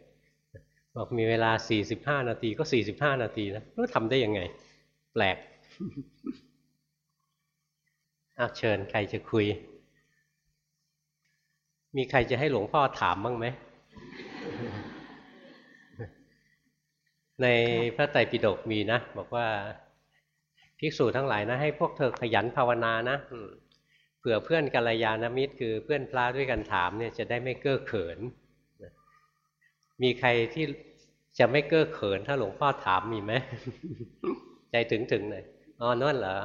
บอกมีเวลาสี่สิบห้านาทีก็สี่สิบห้านาทีนะรู้ทำได้ยังไง แปลกอาเชิญใครจะคุย มีใครจะให้หลวงพ่อถามบ้างไหม ในพระไตรปิฎกมีนะ บอกว่าภิกษุทั้งหลายนะ ให้พวกเธอขยันภาวนานะเผื่อเพื่อนกัลยาณมิตร คือเพื่อนพระด้วยกันถามเนี่ยจะได้ไม่เก้อเขิน มีใครที่จะไม่เก้อเขินถ้าหลวงพ่อถามมีไหมใจถึงถึงหน่อยอ๋อนั่นเหรอ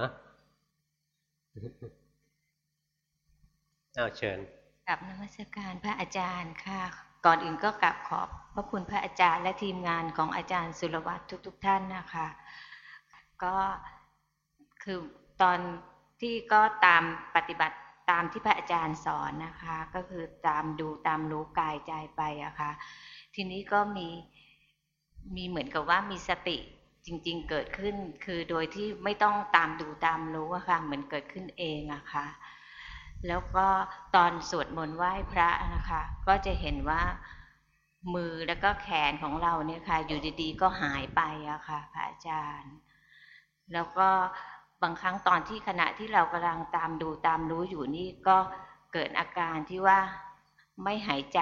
เอาเชิญกลับนมัสการพระอาจารย์ค่ะ ก่อนอื่นก็กลับขอบพระคุณพระอาจารย์และทีมงานของอาจารย์สุรวัตรทุก ๆท่านนะคะ ก็คือตอนที่ก็ตามปฏิบัติตามที่พระอาจารย์สอนนะคะ ก็คือตามดูตามรู้กายใจไปอะคะ่ะ ทีนี้ก็มีมีเหมือนกับว่ามีสติจริง ๆ เกิดขึ้น คือโดยที่ไม่ต้องตามดูตามรู้อะค่ะ เหมือนเกิดขึ้นเองอะค่ะ แล้วก็ตอนสวดมนต์ไหว้พระนะคะ ก็จะเห็นว่ามือแล้วก็แขนของเราเนี่ยค่ะ อยู่ดีๆ ก็หายไปอะค่ะพระอาจารย์ แล้วก็บางครั้งตอนที่ขณะที่เรากำลังตามดูตามรู้อยู่นี่ก็เกิดอาการที่ว่าไม่หายใจ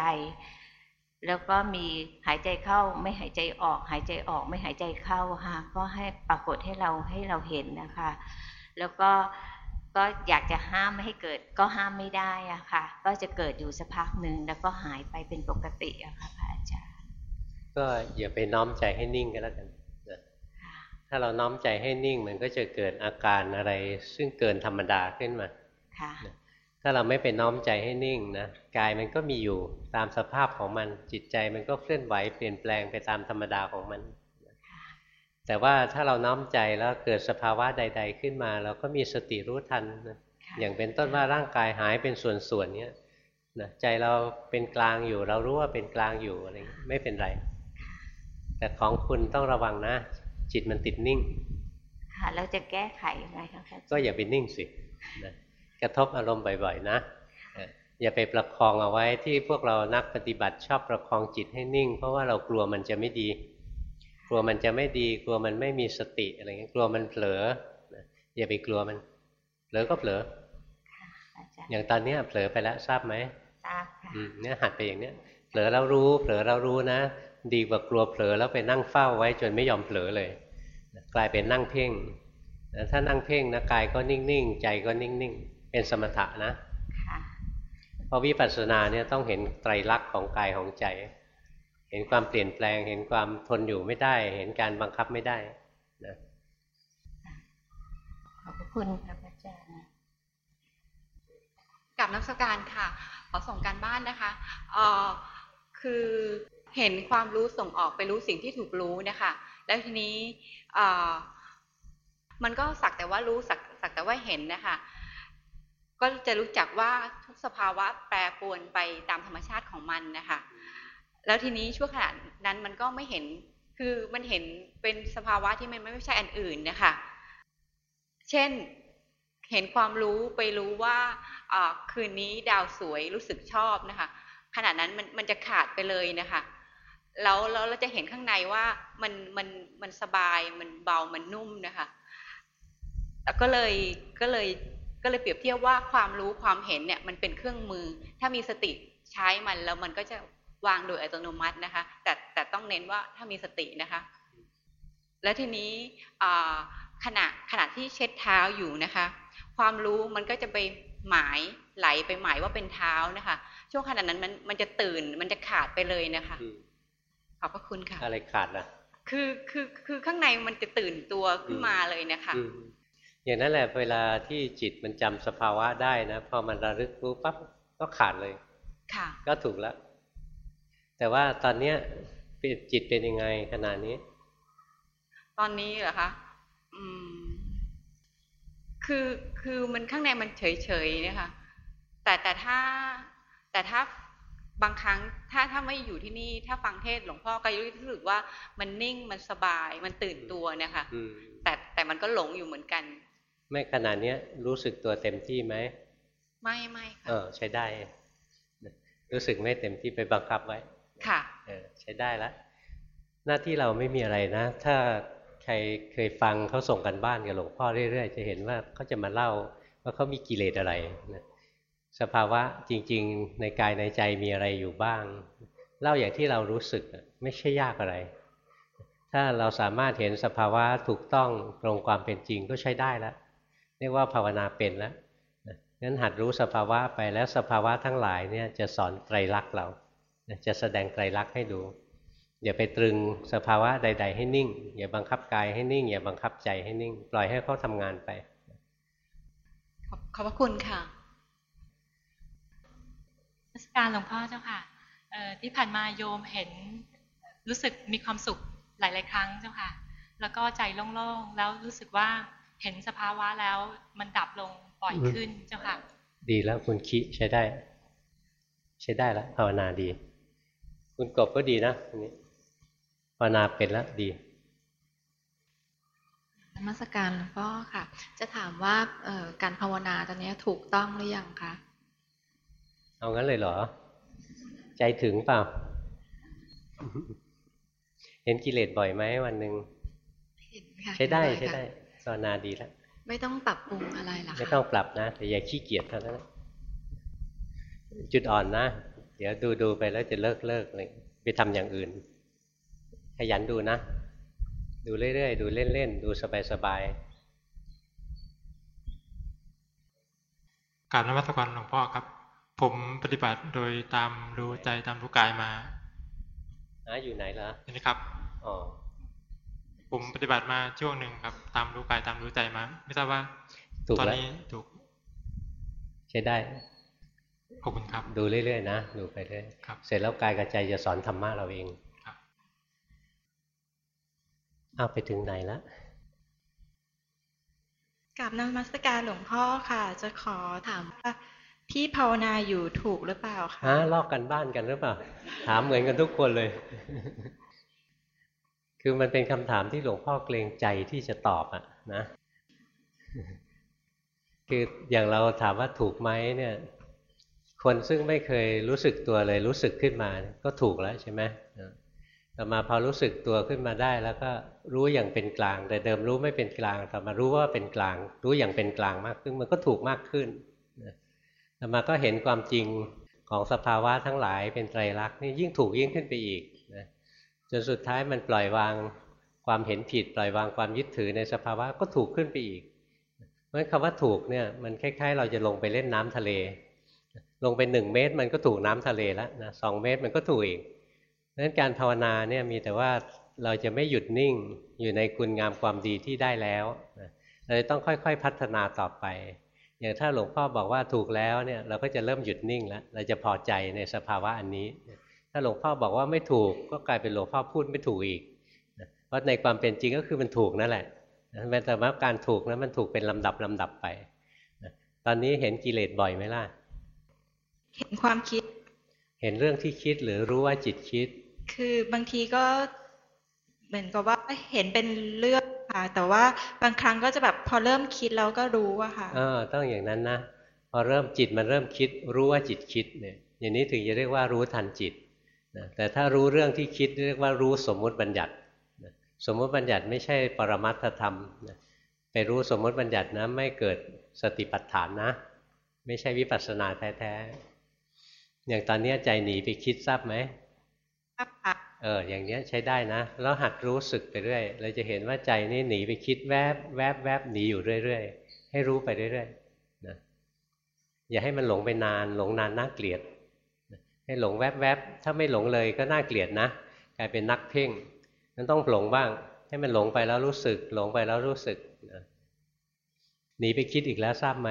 แล้วก็มีหายใจเข้าไม่หายใจออก หายใจออกไม่หายใจเข้าค่ะก็ให้ปรากฏให้เราให้เราเห็นนะคะ แล้วก็ก็อยากจะห้ามไม่ให้เกิดก็ห้ามไม่ได้อะค่ะ ก็จะเกิดอยู่สักพักหนึ่งแล้วก็หายไปเป็นปกติอะค่ะพระอาจารย์ก็อย่าไปน้อมใจให้นิ่งกันแล้วกันถ้าเราน้อมใจให้นิ่งมันก็จะเกิดอาการอะไร ซึ่งเกินธรรมดาขึ้นมา ถ้าเราไม่ไปน้อมใจให้นิ่งนะกายมันก็มีอยู่ตามสภาพของมัน จิตใจมันก็เคลื่อนไหวเปลี่ยนแปลงไปตามธรรมดาของมัน แต่ว่าถ้าเราน้อมใจแล้วเกิดสภาวะใด ๆ ขึ้นมา เราก็มีสติรู้ทันนะอย่างเป็นต้นว่าร่างกายหายเป็นส่วนๆเนี้ยนะใจเราเป็นกลางอยู่ เรารู้ว่าเป็นกลางอยู่อะไรไม่เป็นไร แต่ของคุณต้องระวังนะ จิตมันติดนิ่งค่ะแล้วจะแก้ไขยังไงคะอาจารย์ก็อย่าไปนิ่งสินะ กระทบอารมณ์บ่อยๆนะเอ่ออย่าไปประคองเอาไว้ที่พวกเรานักปฏิบัติชอบประคองจิตให้นิ่ง เพราะว่าเรากลัวมันจะไม่ดี กลัวมันจะไม่ดี กลัวมันไม่มีสติอะไรเงี้ยกลัวมันเผลอนะอย่าไปกลัวมันเผลอก็เผลออาจารย์อย่างตอนเนี้ยเผลอไปแล้วทราบไหมทราบค่ะอืมเนี่ยหัดไปอย่างเนี้ยเผลอแล้วรู้ เผลอแล้วรู้นะ ดีกว่ากลัวเผลอแล้วไปนั่งเฝ้าไว้จนไม่ยอมเผลอเลยนะกลายเป็นนั่งเพ่งนะถ้านั่งเพ่งนะกายก็นิ่งๆใจก็นิ่งๆ เป็นสมถะนะค่ะเพราะวิปัสสนาเนี่ยต้องเห็นไตรลักษณ์ของกายของใจ เห็นความเปลี่ยนแปลง เห็นความทนอยู่ไม่ได้ เห็นการบังคับไม่ได้นะขอบพระคุณครับอาจารย์กับนักสการค่ะ ขอส่งการบ้านนะคะเอ่อคือเห็นความรู้ส่งออกไปรู้สิ่งที่ถูกรู้นะคะ แล้วทีนี้เอ่อมันก็สักแต่ว่ารู้สักสักแต่ว่าเห็นนะคะ ก็จะรู้จักว่าทุกสภาวะแปรปรวนไปตามธรรมชาติของมันนะคะ แล้วทีนี้ช่วงขณะนั้นมันก็ไม่เห็น คือมันเห็นเป็นสภาวะที่มันไม่ใช่อันอื่นนะคะ เช่นเห็นความรู้ไปรู้ว่าอ่าคืนนี้ดาวสวยรู้สึกชอบนะคะ ขณะนั้นมันมันจะขาดไปเลยนะคะแล้วแล้วเราจะเห็นข้างในว่ามันมันมันสบายมันเบามันนุ่มนะคะแล้วก็เลยก็เลย ก็เลยเปรียบเทียบว่าความรู้ความเห็นเนี่ยมันเป็นเครื่องมือ ถ้ามีสติใช้มันแล้วมันก็จะวางโดยอัตโนมัตินะคะ แต่แต่ต้องเน้นว่าถ้ามีสตินะคะ แล้วทีนี้อ่าขณะขณะที่เช็ดเท้าอยู่นะคะ ความรู้มันก็จะไปหมายไหลไปหมายว่าเป็นเท้านะคะ ช่วงขณะนั้นมันมันจะตื่นมันจะขาดไปเลยนะคะอืมขอบพระคุณค่ะ อะไรขาดล่ะคือคือคือข้างในมันจะตื่นตัวขึ้นมาเลยนะคะ อืมอย่างนั้นแหละเวลาที่จิตมันจำสภาวะได้นะพอมันระลึกรู้ปั๊บก็ขาดเลยค่ะ ก็ถูกแล้ว แต่ว่าตอนเนี้ยจิตเป็นยังไงขนาดนี้ ตอนนี้เหรอคะอืม คือคือมันข้างในมันเฉยเฉยๆนะคะแต่แต่ถ้า แต่ถ้าบางครั้งถ้าถ้าไม่อยู่ที่นี่ ถ้าฟังเทศน์หลวงพ่อก็รู้สึกว่ามันนิ่งมันสบายมันตื่นตัวนะคะอืมแต่แต่มันก็หลงอยู่เหมือนกัน ไม่ขนาดเนี้ยรู้สึกตัวเต็มที่ไหม ไม่ไม่ค่ะเออใช้ได้ รู้สึกไม่เต็มที่ไปบังคับไว้ ค่ะ เออใช้ได้ละ หน้าที่เราไม่มีอะไรนะ ถ้าใครเคยฟังเขาส่งกันบ้านกับหลวงพ่อเรื่อยๆ จะเห็นว่าเขาจะมาเล่าว่าเขามีกิเลสอะไรนะสภาวะจริง ๆ ในกายในใจมีอะไรอยู่บ้าง เล่าอย่างที่เรารู้สึกอะไม่ใช่ยากอะไร ถ้าเราสามารถเห็นสภาวะถูกต้องตรงความเป็นจริงก็ใช้ได้แล้วเรียกว่าภาวนาเป็นแล้วนะงั้นหัดรู้สภาวะไปแล้วสภาวะทั้งหลายเนี่ยจะสอนไตรลักษณ์เราจะแสดงไตรลักษณ์ให้ดู อย่าไปตรึงสภาวะใด ๆ ให้นิ่ง อย่าบังคับกายให้นิ่ง อย่าบังคับใจให้นิ่ง ปล่อยให้เขาทำงานไป ขอบขอบพระคุณค่ะนมัสการหลวงพ่อเจ้าค่ะเอ่อที่ผ่านมาโยมเห็นรู้สึกมีความสุขหลาย ๆ ครั้งเจ้าค่ะ แล้วก็ใจโล่ง ๆ แล้วรู้สึกว่า เห็นสภาวะแล้วมันดับลงบ่อยขึ้นเจ้าค่ะ ดีแล้วคุณคิใช้ได้ ใช้ได้แล้วภาวนาดี คุณกบก็ดีนะอันนี้ภาวนาเป็นแล้วดีนมัสการหลวงพ่อค่ะ จะถามว่าเอ่อการภาวนาตอนนี้ถูกต้องหรือยังคะเอางั้นเลยเหรอ ใจถึงเปล่า เห็นกิเลสบ่อยไหมวันหนึ่งเห็นค่ะใช้ได้เห็นใช้บ่อยค่ะได้ ภาวนาดีแล้วไม่ต้องปรับปรุงอะไรหรอคะไม่ต้องปรับนะแต่อย่าขี้เกียจเท่านั้นแหละจุดอ่อนนะ เดี๋ยวดูดูไปแล้วจะเลิกเลิกเลยไปทำอย่างอื่น ขยันดูนะ ดูเรื่อยๆ ดูเล่นๆ ดูสบายกรารนวัตกรหลวงพ่อครับ ผมปฏิบัติโดยตามรู้ใจตามรู้กายมาๆนะอยู่ไหนล่ะอันนี้ครับอ๋อ ผมปฏิบัติมาช่วงหนึ่งครับ ตามรู้กายตามรู้ใจมา ไม่ทราบว่าถูกตอนแล้วนี้ถูก ใช้ได้ขอบคุณครับ ดูเรื่อยๆนะดูไปเรื่อยครับเสร็จแล้วกายกับใจจะสอนธรรมะเราเองครับเอาไปถึงไหนละกับนมัสการหลวงพ่อค่ะ จะขอถามว่าพี่ภาวนาอยู่ถูกหรือเปล่าคะฮะลอกกันบ้านกันหรือเปล่า ถามเหมือนกันทุกคนเลย คือมันเป็นคำถามที่หลวงพ่อเกรงใจที่จะตอบอะนะ คืออย่างเราถามว่าถูกไหมเนี่ย คนซึ่งไม่เคยรู้สึกตัวเลยรู้สึกขึ้นมา ก็ถูกแล้วใช่ไหมต่อมาพอรู้สึกตัวขึ้นมาได้ แล้วก็รู้อย่างเป็นกลาง แต่เดิมรู้ไม่เป็นกลางต่อมารู้ว่าเป็นกลาง รู้อย่างเป็นกลางมากขึ้นมันก็ถูกมากขึ้นต่อมาก็เห็นความจริงของสภาวะทั้งหลายเป็นไตรลักษณ์นี่ยิ่งถูกยิ่งขึ้นไปอีก จนสุดท้ายมันปล่อยวางความเห็นผิด ปล่อยวางความยึดถือในสภาวะก็ถูกขึ้นไปอีกเพราะคำว่าถูกเนี่ยมันคล้าย ๆ เราจะลงไปเล่นน้ำทะเล ลงไปหนึ่งเมตรมันก็ถูกน้ำทะเลแล้วนะสองเมตรมันก็ถูกอีกดังนั้นการภาวนาเนี่ยมีแต่ว่าเราจะไม่หยุดนิ่งอยู่ในคุณงามความดีที่ได้แล้วเราจะต้องค่อยๆพัฒนาต่อไป อย่างถ้าหลวงพ่อบอกว่าถูกแล้วเนี่ยเราก็จะเริ่มหยุดนิ่งแล้ว เราจะพอใจในสภาวะอันนี้ ถ้าหลวงพ่อบอกว่าไม่ถูกก็กลายเป็นหลวงพ่อพูดไม่ถูกอีกเพราะในความเป็นจริงก็คือมันถูกนั่นแหละแต่ว่าการถูกนั้นมันถูกเป็นลำดับลำดับไปตอนนี้เห็นกิเลสบ่อยไหมล่ะ เห็นความคิด เห็นเรื่องที่คิดหรือรู้ว่าจิตคิด คือบางทีก็เหมือนกับว่าเห็นเป็นเรื่องค่ะ แต่ว่าบางครั้งก็จะแบบพอเริ่มคิดแล้วก็รู้อะค่ะเออต้องอย่างนั้นนะ พอเริ่มจิตมันเริ่มคิด รู้ว่าจิตคิดเนี่ย อย่างนี้ถึงจะเรียกว่ารู้ทันจิต นะแต่ถ้ารู้เรื่องที่คิดเรียกว่ารู้สมมุติบัญญัติสมมุติบัญญัติไม่ใช่ปรมัตถธรรมไปรู้สมมุติบัญญัตินะไม่เกิดสติปัฏฐานนะ ไม่ใช่วิปัสสนาแท้ๆอย่างตอนนี้ใจหนีไปคิดทราบไหมเอออย่างนี้ใช้ได้นะ แล้วหัดรู้สึกไปเรื่อยเราจะเห็นว่าใจนี่หนีไปคิดแวบแวบแวบหนีอยู่เรื่อยๆให้รู้ไปเรื่อยๆนะอย่าให้มันหลงไปนานหลงนานน่าเกลียด ให้หลงแวบแวบถ้าไม่หลงเลยก็น่าเกลียดนะกลายเป็นนักเพ่งนั้นต้องหลงบ้าง ให้มันหลงไปแล้วรู้สึก หลงไปแล้วรู้สึกนะหนีไปคิดอีกแล้วทราบไหม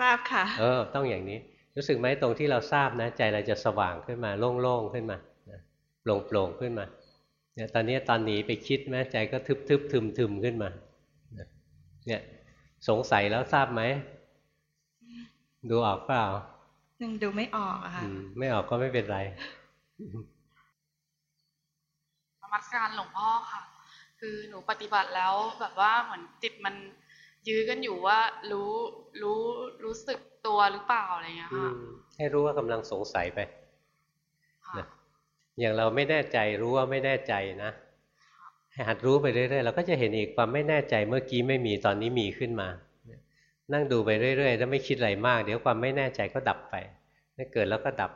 ทราบค่ะ เออ ต้องอย่างนี้ รู้สึกไหมตรงที่เราทราบนะ ใจเราจะสว่างขึ้นมาโล่งๆขึ้นมาโปร่งๆขึ้นมาเนี่ยตอนนี้ตอนหนีไปคิดแม้ใจก็ทึบๆทึมๆขึ้นมาเนี่ยสงสัยแล้วทราบไหมดูออกเปล่า ยังดูไม่ออกอะค่ะไม่ออกก็ไม่เป็นไรธรรมการหลวงพ่อค่ะ คือหนูปฏิบัติแล้วแบบว่าเหมือนจิตมันยื้อกันอยู่ว่า รู้รู้รู้สึกตัวหรือเปล่าอะไรเงี้ยค่ะให้รู้ว่ากำลังสงสัยไปอย่างเราไม่แน่ใจรู้ว่าไม่แน่ใจนะหัดรู้ไปเรื่อยๆเราก็จะเห็นอีกความไม่แน่ใจเมื่อกี้ไม่มีตอนนี้มีขึ้นมา นั่งดูไปเรื่อยๆแล้วไม่คิดอะไรมาก เดี๋ยวความไม่แน่ใจก็ดับไปนี่เกิดแล้วก็ดับ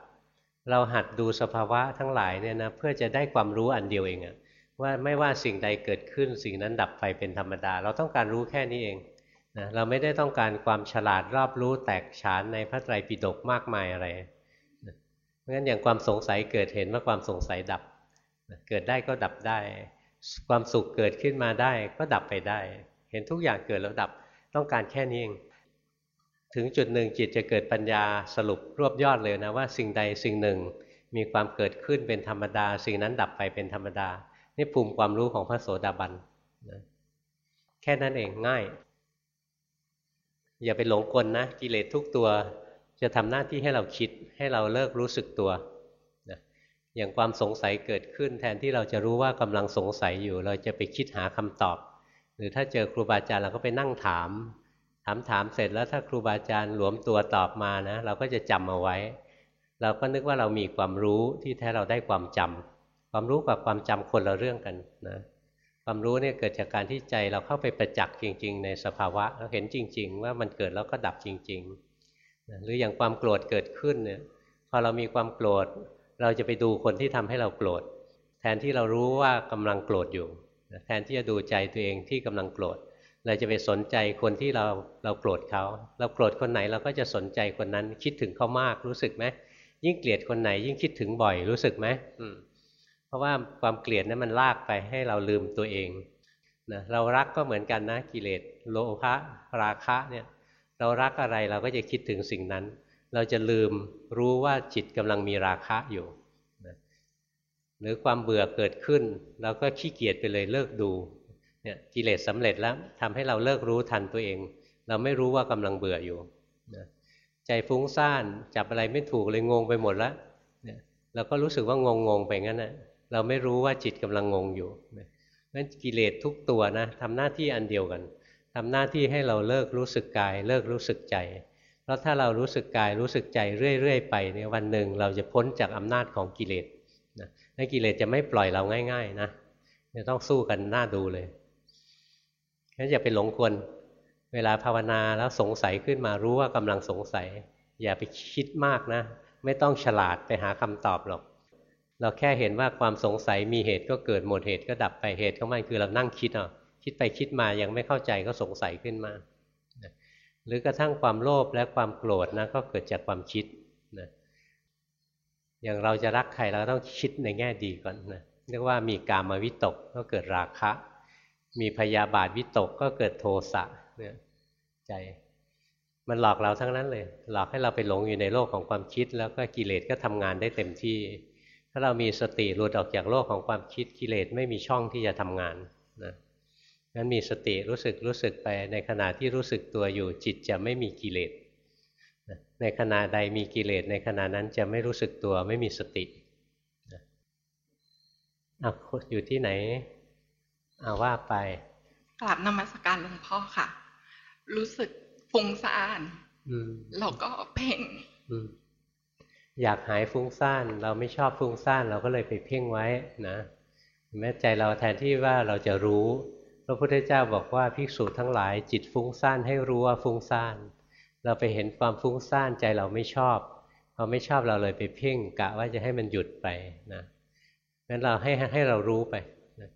เราหัดดูสภาวะทั้งหลายเนี่ยนะเพื่อจะได้ความรู้อันเดียวเองอะว่าไม่ว่าสิ่งใดเกิดขึ้นสิ่งนั้นดับไปเป็นธรรมดา เราต้องการรู้แค่นี้เองนะเราไม่ได้ต้องการความฉลาดรอบรู้แตกฉานในพระไตรปิฎกมากมายอะไรราะงั้นอย่างความสงสัยเกิดเห็นว่าความสงสัยดับ เกิดได้ก็ดับได้ ความสุขเกิดขึ้นมาได้ก็ดับไปได้ เห็นทุกอย่างเกิดแล้วดับ ต้องการแค่นี้เองถึงจุดหนึ่งจิตจะเกิดปัญญาสรุปรวบยอดเลยนะว่าสิ่งใดสิ่งหนึ่งมีความเกิดขึ้นเป็นธรรมดา สิ่งนั้นดับไปเป็นธรรมดา นี่ภูมิความรู้ของพระโสดาบันนะแค่นั้นเองง่าย อย่าไปหลงกลนะกิเลสทุกตัวจะทำหน้าที่ให้เราคิดให้เราเลิกรู้สึกตัวนะอย่างความสงสัยเกิดขึ้น แทนที่เราจะรู้ว่ากำลังสงสัยอยู่ เราจะไปคิดหาคำตอบ หรือถ้าเจอครูบาอาจารย์เราก็ไปนั่งถาม ถามถามเสร็จแล้วถ้าครูบาอาจารย์หลวมตัวตอบมานะ เราก็จะจำเอาไว้ เราก็นึกว่าเรามีความรู้ที่แท้เราได้ความจำความรู้กับความจำคนละเรื่องกันนะความรู้เนี่ยเกิดจากการที่ใจเราเข้าไปประจักษ์จริง ๆ ในสภาวะเราเห็นจริง ๆ ว่ามันเกิดแล้วก็ดับจริงๆหรืออย่างความโกรธเกิดขึ้นเนี่ยพอเรามีความโกรธ เราจะไปดูคนที่ทำให้เราโกรธ แทนที่เรารู้ว่ากำลังโกรธอยู่ แทนที่จะดูใจตัวเองที่กำลังโกรธเราจะไปสนใจคนที่เราเราโกรธเขาเราโกรธคนไหนเราก็จะสนใจคนนั้นคิดถึงเขามากรู้สึกไหมยิ่งเกลียดคนไหน ยิ่งคิดถึงบ่อยรู้สึกไหมเพราะว่าความเกลียดนั้นมันลากไปให้เราลืมตัวเองนะเรารักก็เหมือนกันนะกิเลสโลภะราคะเนี่ย เรารักอะไรเราก็จะคิดถึงสิ่งนั้น เราจะลืมรู้ว่าจิตกำลังมีราคะอยู่ หรือความเบื่อเกิดขึ้นเราก็ขี้เกียจไปเลยเลิกดูเนี่ยกิเลสสำเร็จแล้วทำให้เราเลิกรู้ทันตัวเอง เราไม่รู้ว่ากำลังเบื่ออยู่ใจฟุ้งซ่านจับอะไรไม่ถูกเลยงงไปหมดแล้วเนี่ยเราก็รู้สึกว่างงงไปงั้นนะเราไม่รู้ว่าจิตกำลังงงอยู่เพราะนั้นกิเลสทุกตัวนะทำหน้าที่อันเดียวกันททำหน้าที่ให้เราเลิกรู้สึกกาย เลิกรู้สึกใจ เพราะถ้าเรารู้สึกกายรู้สึกใจเรื่อยๆไปเนี่ยวันหนึ่งเราจะพ้นจากอำนาจของกิเลส และกิเลสจะไม่ปล่อยเราง่าย ๆ นะจะต้องสู้กันหน้าดูเลยงั้นอย่าไปหลงกลเวลาภาวนาแล้วสงสัยขึ้นมารู้ว่ากำลังสงสัย อย่าไปคิดมากนะ ไม่ต้องฉลาดไปหาคำตอบหรอก เราแค่เห็นว่าความสงสัยมีเหตุก็เกิดหมดเหตุก็ดับไปเหตุของมันคือเรานั่งคิดอะคิดไปคิดมายังไม่เข้าใจก็สงสัยขึ้นมา หรือกระทั่งความโลภและความโกรธนะก็เกิดจากความคิด อย่างเราจะรักใครเราต้องคิดในแง่ดีก่อนนะเรียกว่ามีกามวิตกก็เกิดราคะ มีพยาบาทวิตกก็เกิดโทสะเนี่ยใจมันหลอกเราทั้งนั้นเลย หลอกให้เราไปหลงอยู่ในโลกของความคิด แล้วก็กิเลสก็ทำงานได้เต็มที่ ถ้าเรามีสติหลุดออกจากโลกของความคิดกิเลสไม่มีช่องที่จะทำงานนะงั้นมีสติรู้สึกรู้สึกไปในขณะที่รู้สึกตัวอยู่จิตจะไม่มีกิเลส ในขณะใดมีกิเลสในขณะนั้นจะไม่รู้สึกตัวไม่มีสติอะอยู่ที่ไหนอาว่าไปกราบนมัสการหลวงพ่อค่ะ รู้สึกฟุ้งซ่านแล้วก็เพ่งอยากหายฟุ้งซ่าน เราไม่ชอบฟุ้งซ่านเราก็เลยไปเพ่งไว้นะแม้ใจเราแทนที่ว่าเราจะรู้ พระพุทธเจ้าบอกว่าภิกษุทั้งหลายจิตฟุ้งซ่านให้รู้ว่าฟุ้งซ่าน เราไปเห็นความฟุ้งซ่านใจเราไม่ชอบพอไม่ชอบเราเลยไปเพ่งกะว่าจะให้มันหยุดไปนะงั้นเราให้ให้เรารู้ไปนะ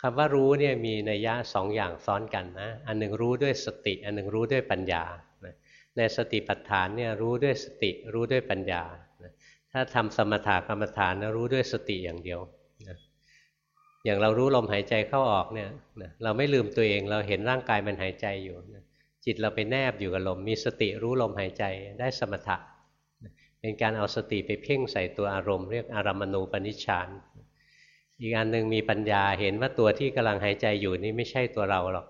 คำว่ารู้เนี่ยมีนัยยะสองอย่างซ้อนกันนะอันหนึ่งรู้ด้วยสติ อันหนึ่งรู้ด้วยปัญญานะในสติปัฏฐานเนี่ยรู้ด้วยสติรู้ด้วยปัญญานะถ้าทำสมถะกรรมฐานนะรู้ด้วยสติอย่างเดียวนะอย่างเรารู้ลมหายใจเข้าออกเนี่ยนะเราไม่ลืมตัวเองเราเห็นร่างกายมันหายใจอยู่นะ จิตเราไปแนบอยู่กับลม มีสติรู้ลมหายใจได้สมถะ เป็นการเอาสติไปเพ่งใส่ตัวอารมณ์เรียกอารามณูปนิชฌานอีกอันหนึ่งมีปัญญาเห็นว่าตัวที่กำลังหายใจอยู่นี่ไม่ใช่ตัวเราหรอก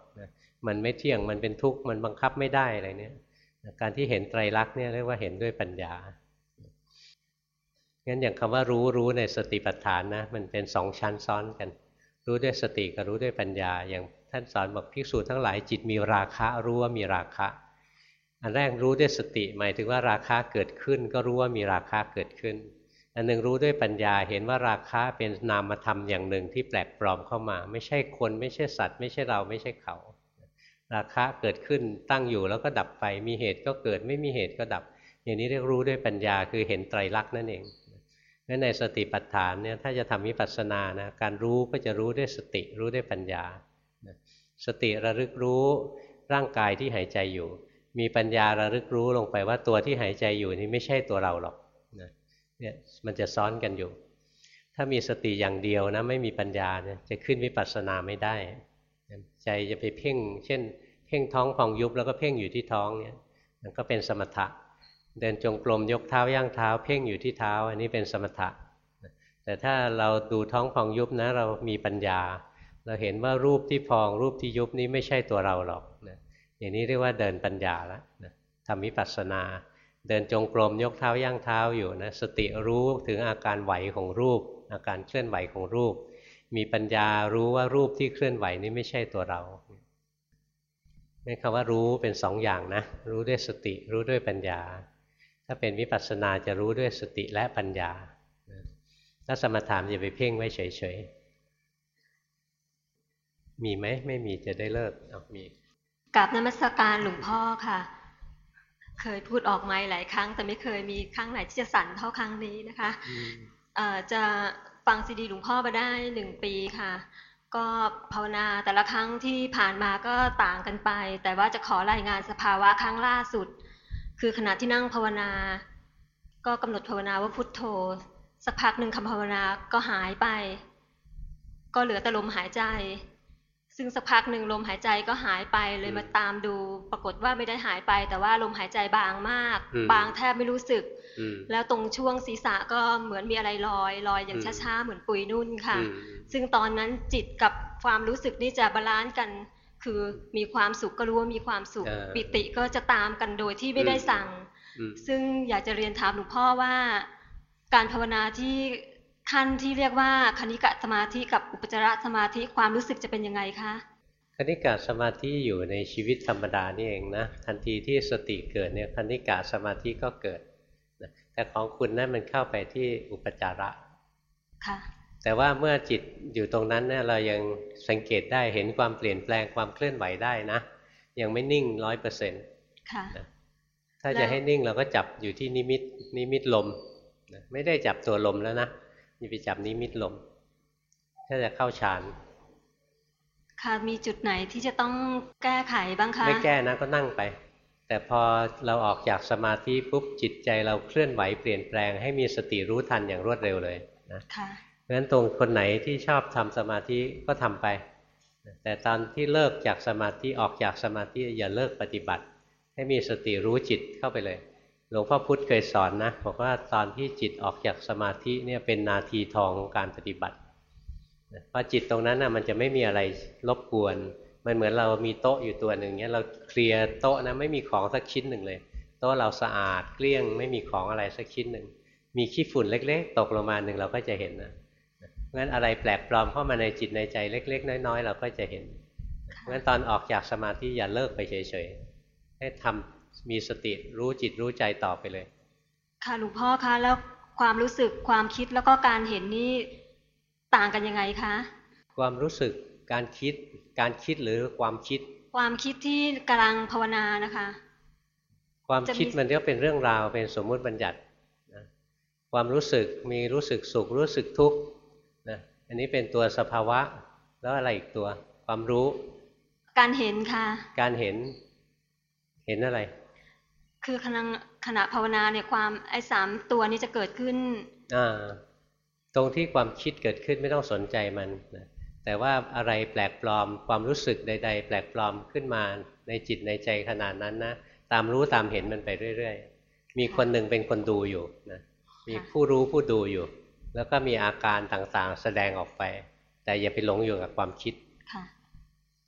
มันไม่เที่ยงมันเป็นทุกข์มันบังคับไม่ได้อะไรเนี่ยการที่เห็นไตรลักษณ์เนี่ยเรียกว่าเห็นด้วยปัญญางั้นอย่างคำว่ารู้รู้ในสติปัฏฐานนะมันเป็นสองชั้นซ้อนกัน รู้ด้วยสติกับรู้ด้วยปัญญาอย่าง ท่านสอนบอกภิกษุทั้งหลายจิตมีราคะรู้ว่ามีราคะ อันแรกรู้ด้วยสติหมายถึงว่าราคะเกิดขึ้น ก็รู้ว่ามีราคะเกิดขึ้น อันหนึ่งรู้ด้วยปัญญาเห็นว่าราคะเป็นนามธรรมอย่างหนึ่งที่แปลกปลอมเข้ามา ไม่ใช่คน ไม่ใช่สัตว์ ไม่ใช่เราไม่ใช่เขา ราคะเกิดขึ้นตั้งอยู่แล้วก็ดับไป มีเหตุก็เกิดไม่มีเหตุก็ดับ อย่างนี้เรียกรู้ด้วยปัญญาคือเห็นไตรลักษณ์นั่นเองงั้นในสติปัฏฐานเนี่ยถ้าจะทำวิปัสสนานะการรู้ก็จะรู้ด้วยสติรู้ด้วยปัญญา สติระลึกรู้ร่างกายที่หายใจอยู่ มีปัญญาระลึกรู้ลงไปว่าตัวที่หายใจอยู่นี่ไม่ใช่ตัวเราหรอกนะเนี่ยมันจะซ้อนกันอยู่ ถ้ามีสติอย่างเดียวนะไม่มีปัญญาเนี่ยจะขึ้นวิปัสสนาไม่ได้ ใจจะไปเพ่ง เช่น เพ่งท้องพองยุบแล้วก็เพ่งอยู่ที่ท้องเนี่ยมันก็เป็นสมถะ เดินจงกรมยกเท้าย่างเท้า เพ่งอยู่ที่เท้า อันนี้เป็นสมถะ แต่ถ้าเราดูท้องพองยุบนะเรามีปัญญา เราเห็นว่ารูปที่พองรูปที่ยุบนี้ไม่ใช่ตัวเราหรอกนะอย่างนี้เรียกว่าเดินปัญญาแล้วนะทำวิปัสสนา เดินจงกรมยกเท้าย่างเท้าอยู่นะสติรู้ถึงอาการไหวของรูป อาการเคลื่อนไหวของรูป มีปัญญารู้ว่ารูปที่เคลื่อนไหวนี้ไม่ใช่ตัวเรานี่คำว่ารู้เป็นสองอย่างนะ รู้ด้วยสติรู้ด้วยปัญญา ถ้าเป็นวิปัสสนาจะรู้ด้วยสติและปัญญาถ้าสมถามจะไปเพ่งไว้เฉยๆ มีไหมไม่มีจะได้เลิกเอามีกับนมัสการหลวงพ่อค่ะ เคยพูดออกมาหลายครั้ง แต่ไม่เคยมีครั้งไหนที่จะสั่นเท่าครั้งนี้นะคะจะฟังซีดีหลวงพ่อมาได้หนึ่งปีค่ะ ก็ภาวนาแต่ละครั้งที่ผ่านมาก็ต่างกันไป แต่ว่าจะขอรายงานสภาวะครั้งล่าสุด คือขณะที่นั่งภาวนา ก็กำหนดภาวนาว่าพุทโธ สักพักหนึ่งคำภาวนาก็หายไป ก็เหลือแต่ลมหายใจ ซึ่งสักพักหนึ่งลมหายใจก็หายไปเลยมาตามดู ปรากฏว่าไม่ได้หายไป แต่ว่าลมหายใจบางมาก บางแทบไม่รู้สึก แล้วตรงช่วงศีรษะก็เหมือนมีอะไรลอยลอยอย่างช้าๆเหมือนปุยนุ่นค่ะ ซึ่งตอนนั้นจิตกับความรู้สึกนี่จะ balance กันคือมีความสุขก็รู้ว่ามีความสุข ปิติก็จะตามกันโดยที่ไม่ได้สั่ง ซึ่งอยากจะเรียนถามหลวงพ่อว่า การภาวนาที่ ขั้นที่เรียกว่าขณิกสมาธิกับอุปจารสมาธิความรู้สึกจะเป็นยังไงคะขณิกสมาธิอยู่ในชีวิตธรรมดานี่เองนะทันทีที่สติเกิดเนี่ยขณิกสมาธิก็เกิดนะแต่ของคุณนั่นมันเข้าไปที่อุปจาระค่ะแต่ว่าเมื่อจิตอยู่ตรงนั้นเนี่ยเรายังสังเกตได้เห็นความเปลี่ยนแปลงความเคลื่อนไหวได้นะ ยังไม่นิ่งร้อยเปอร์เซ็นต์ถ้าจะให้นิ่งเราก็จับอยู่ที่นิมิตนิมิตลม ไม่ได้จับตัวลมแล้วนะ อย่าไปจับนิมิตลมถ้าจะเข้าฌานค่ะมีจุดไหนที่จะต้องแก้ไขบ้างคะไม่แก้นะก็นั่งไป แต่พอเราออกจากสมาธิปุ๊บจิตใจเราเคลื่อนไหวเปลี่ยนแปลงให้มีสติรู้ทันอย่างรวดเร็วเลยนะค่ะเพราะฉะนั้นตรงคนไหนที่ชอบทำสมาธิก็ทำไป แต่ตอนที่เลิกจากสมาธิออกจากสมาธิอย่าเลิกปฏิบัติ ให้มีสติรู้จิตเข้าไปเลย หลวงพ่อพุธเคยสอนนะบอกว่าตอนที่จิตออกจากสมาธิเนี่ยเป็นนาทีทองของการปฏิบัติพอจิตตรงนั้นนะมันจะไม่มีอะไรรบกวน มันเหมือนเรามีโต๊ะอยู่ตัวหนึ่งเนี้ยเราเคลียร์โต๊ะนะไม่มีของสักชิ้นหนึ่งเลย โต๊ะเราสะอาดเกลี้ยง ไม่มีของอะไรสักชิ้นหนึ่งมีขี้ฝุ่นเล็ก ๆ ตกลงมาหนึ่งเราก็จะเห็นนะงั้นอะไรแปลกปลอมเข้ามาในจิตในใจเล็ก ๆ น้อยๆ เราก็จะเห็นงั้นตอนออกจากสมาธิอย่าเลิกไปเฉยๆให้ทำ มีสติรู้จิตรู้ใจต่อไปเลย ค่ะหลวงพ่อคะแล้วความรู้สึกความคิดแล้วก็การเห็นนี่ต่างกันยังไงคะ ความรู้สึกการคิดการคิดหรือความคิด ความคิดที่กำลังภาวนานะคะ ความคิดมันก็เป็นเรื่องราวเป็นสมมุติบัญญัติความรู้สึกมีรู้สึกสุขรู้สึกทุกข์นะอันนี้เป็นตัวสภาวะ แล้วอะไรอีกตัว ความรู้ การเห็นค่ะ การเห็น เห็นอะไร คือขณะขณะภาวนาเนี่ยความไอ้สามตัวนี้จะเกิดขึ้นอ่าตรงที่ความคิดเกิดขึ้นไม่ต้องสนใจมันนะแต่ว่าอะไรแปลกปลอมความรู้สึกใด ๆ แปลกปลอมขึ้นมาในจิตในใจขนาดนั้นนะตามรู้ตามเห็นมันไปเรื่อย ๆ มีคนหนึ่งเป็นคนดูอยู่นะมีผู้รู้ผู้ดูอยู่ แล้วก็มีอาการต่างๆ แสดงออกไป แต่อย่าไปหลงอยู่กับความคิด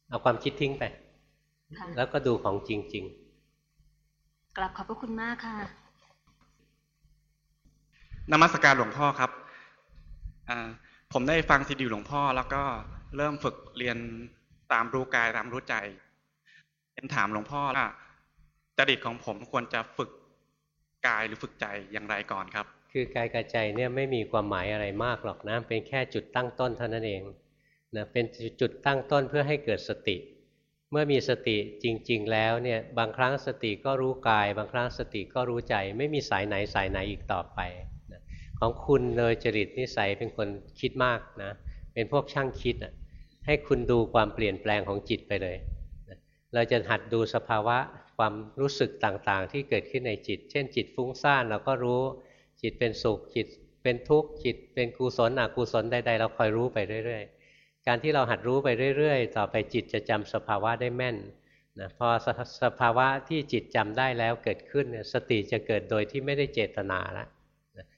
เอาความคิดทิ้งไป แล้วก็ดูของจริง ๆ กลับขอบพระคุณมากค่ะ นมัสการหลวงพ่อครับ ผมได้ฟังซีดีหลวงพ่อ แล้วก็เริ่มฝึกเรียนตามรู้กายตามรู้ใจเป็นถามหลวงพ่อว่าจริตของผมควรจะฝึกกายหรือฝึกใจอย่างไรก่อนครับ คือกายกับใจเนี่ยไม่มีความหมายอะไรมากหรอกนะเป็นแค่จุดตั้งต้นเท่านั้นเองนะเป็นจุดตั้งต้นเพื่อให้เกิดสติ เมื่อมีสติจริง ๆ แล้วเนี่ยบางครั้งสติก็รู้กาย บางครั้งสติก็รู้ใจ ไม่มีสายไหนสายไหนอีกต่อไปนะของคุณเนยจริตนิสัยเป็นคนคิดมากนะเป็นพวกช่างคิดอะให้คุณดูความเปลี่ยนแปลงของจิตไปเลยนะเราจะหัดดูสภาวะความรู้สึกต่างๆ ที่เกิดขึ้นในจิต เช่น จิตฟุ้งซ่านเราก็รู้จิตเป็นสุขจิตเป็นทุกข์จิตเป็นกุศลอกุศลใดๆเราคอยรู้ไปเรื่อยๆ การที่เราหัดรู้ไปเรื่อยๆ ต่อไปจิตจะจำสภาวะได้แม่นนะพอสสภาวะที่จิตจำได้แล้วเกิดขึ้นสติจะเกิดโดยที่ไม่ได้เจตนาแล้ว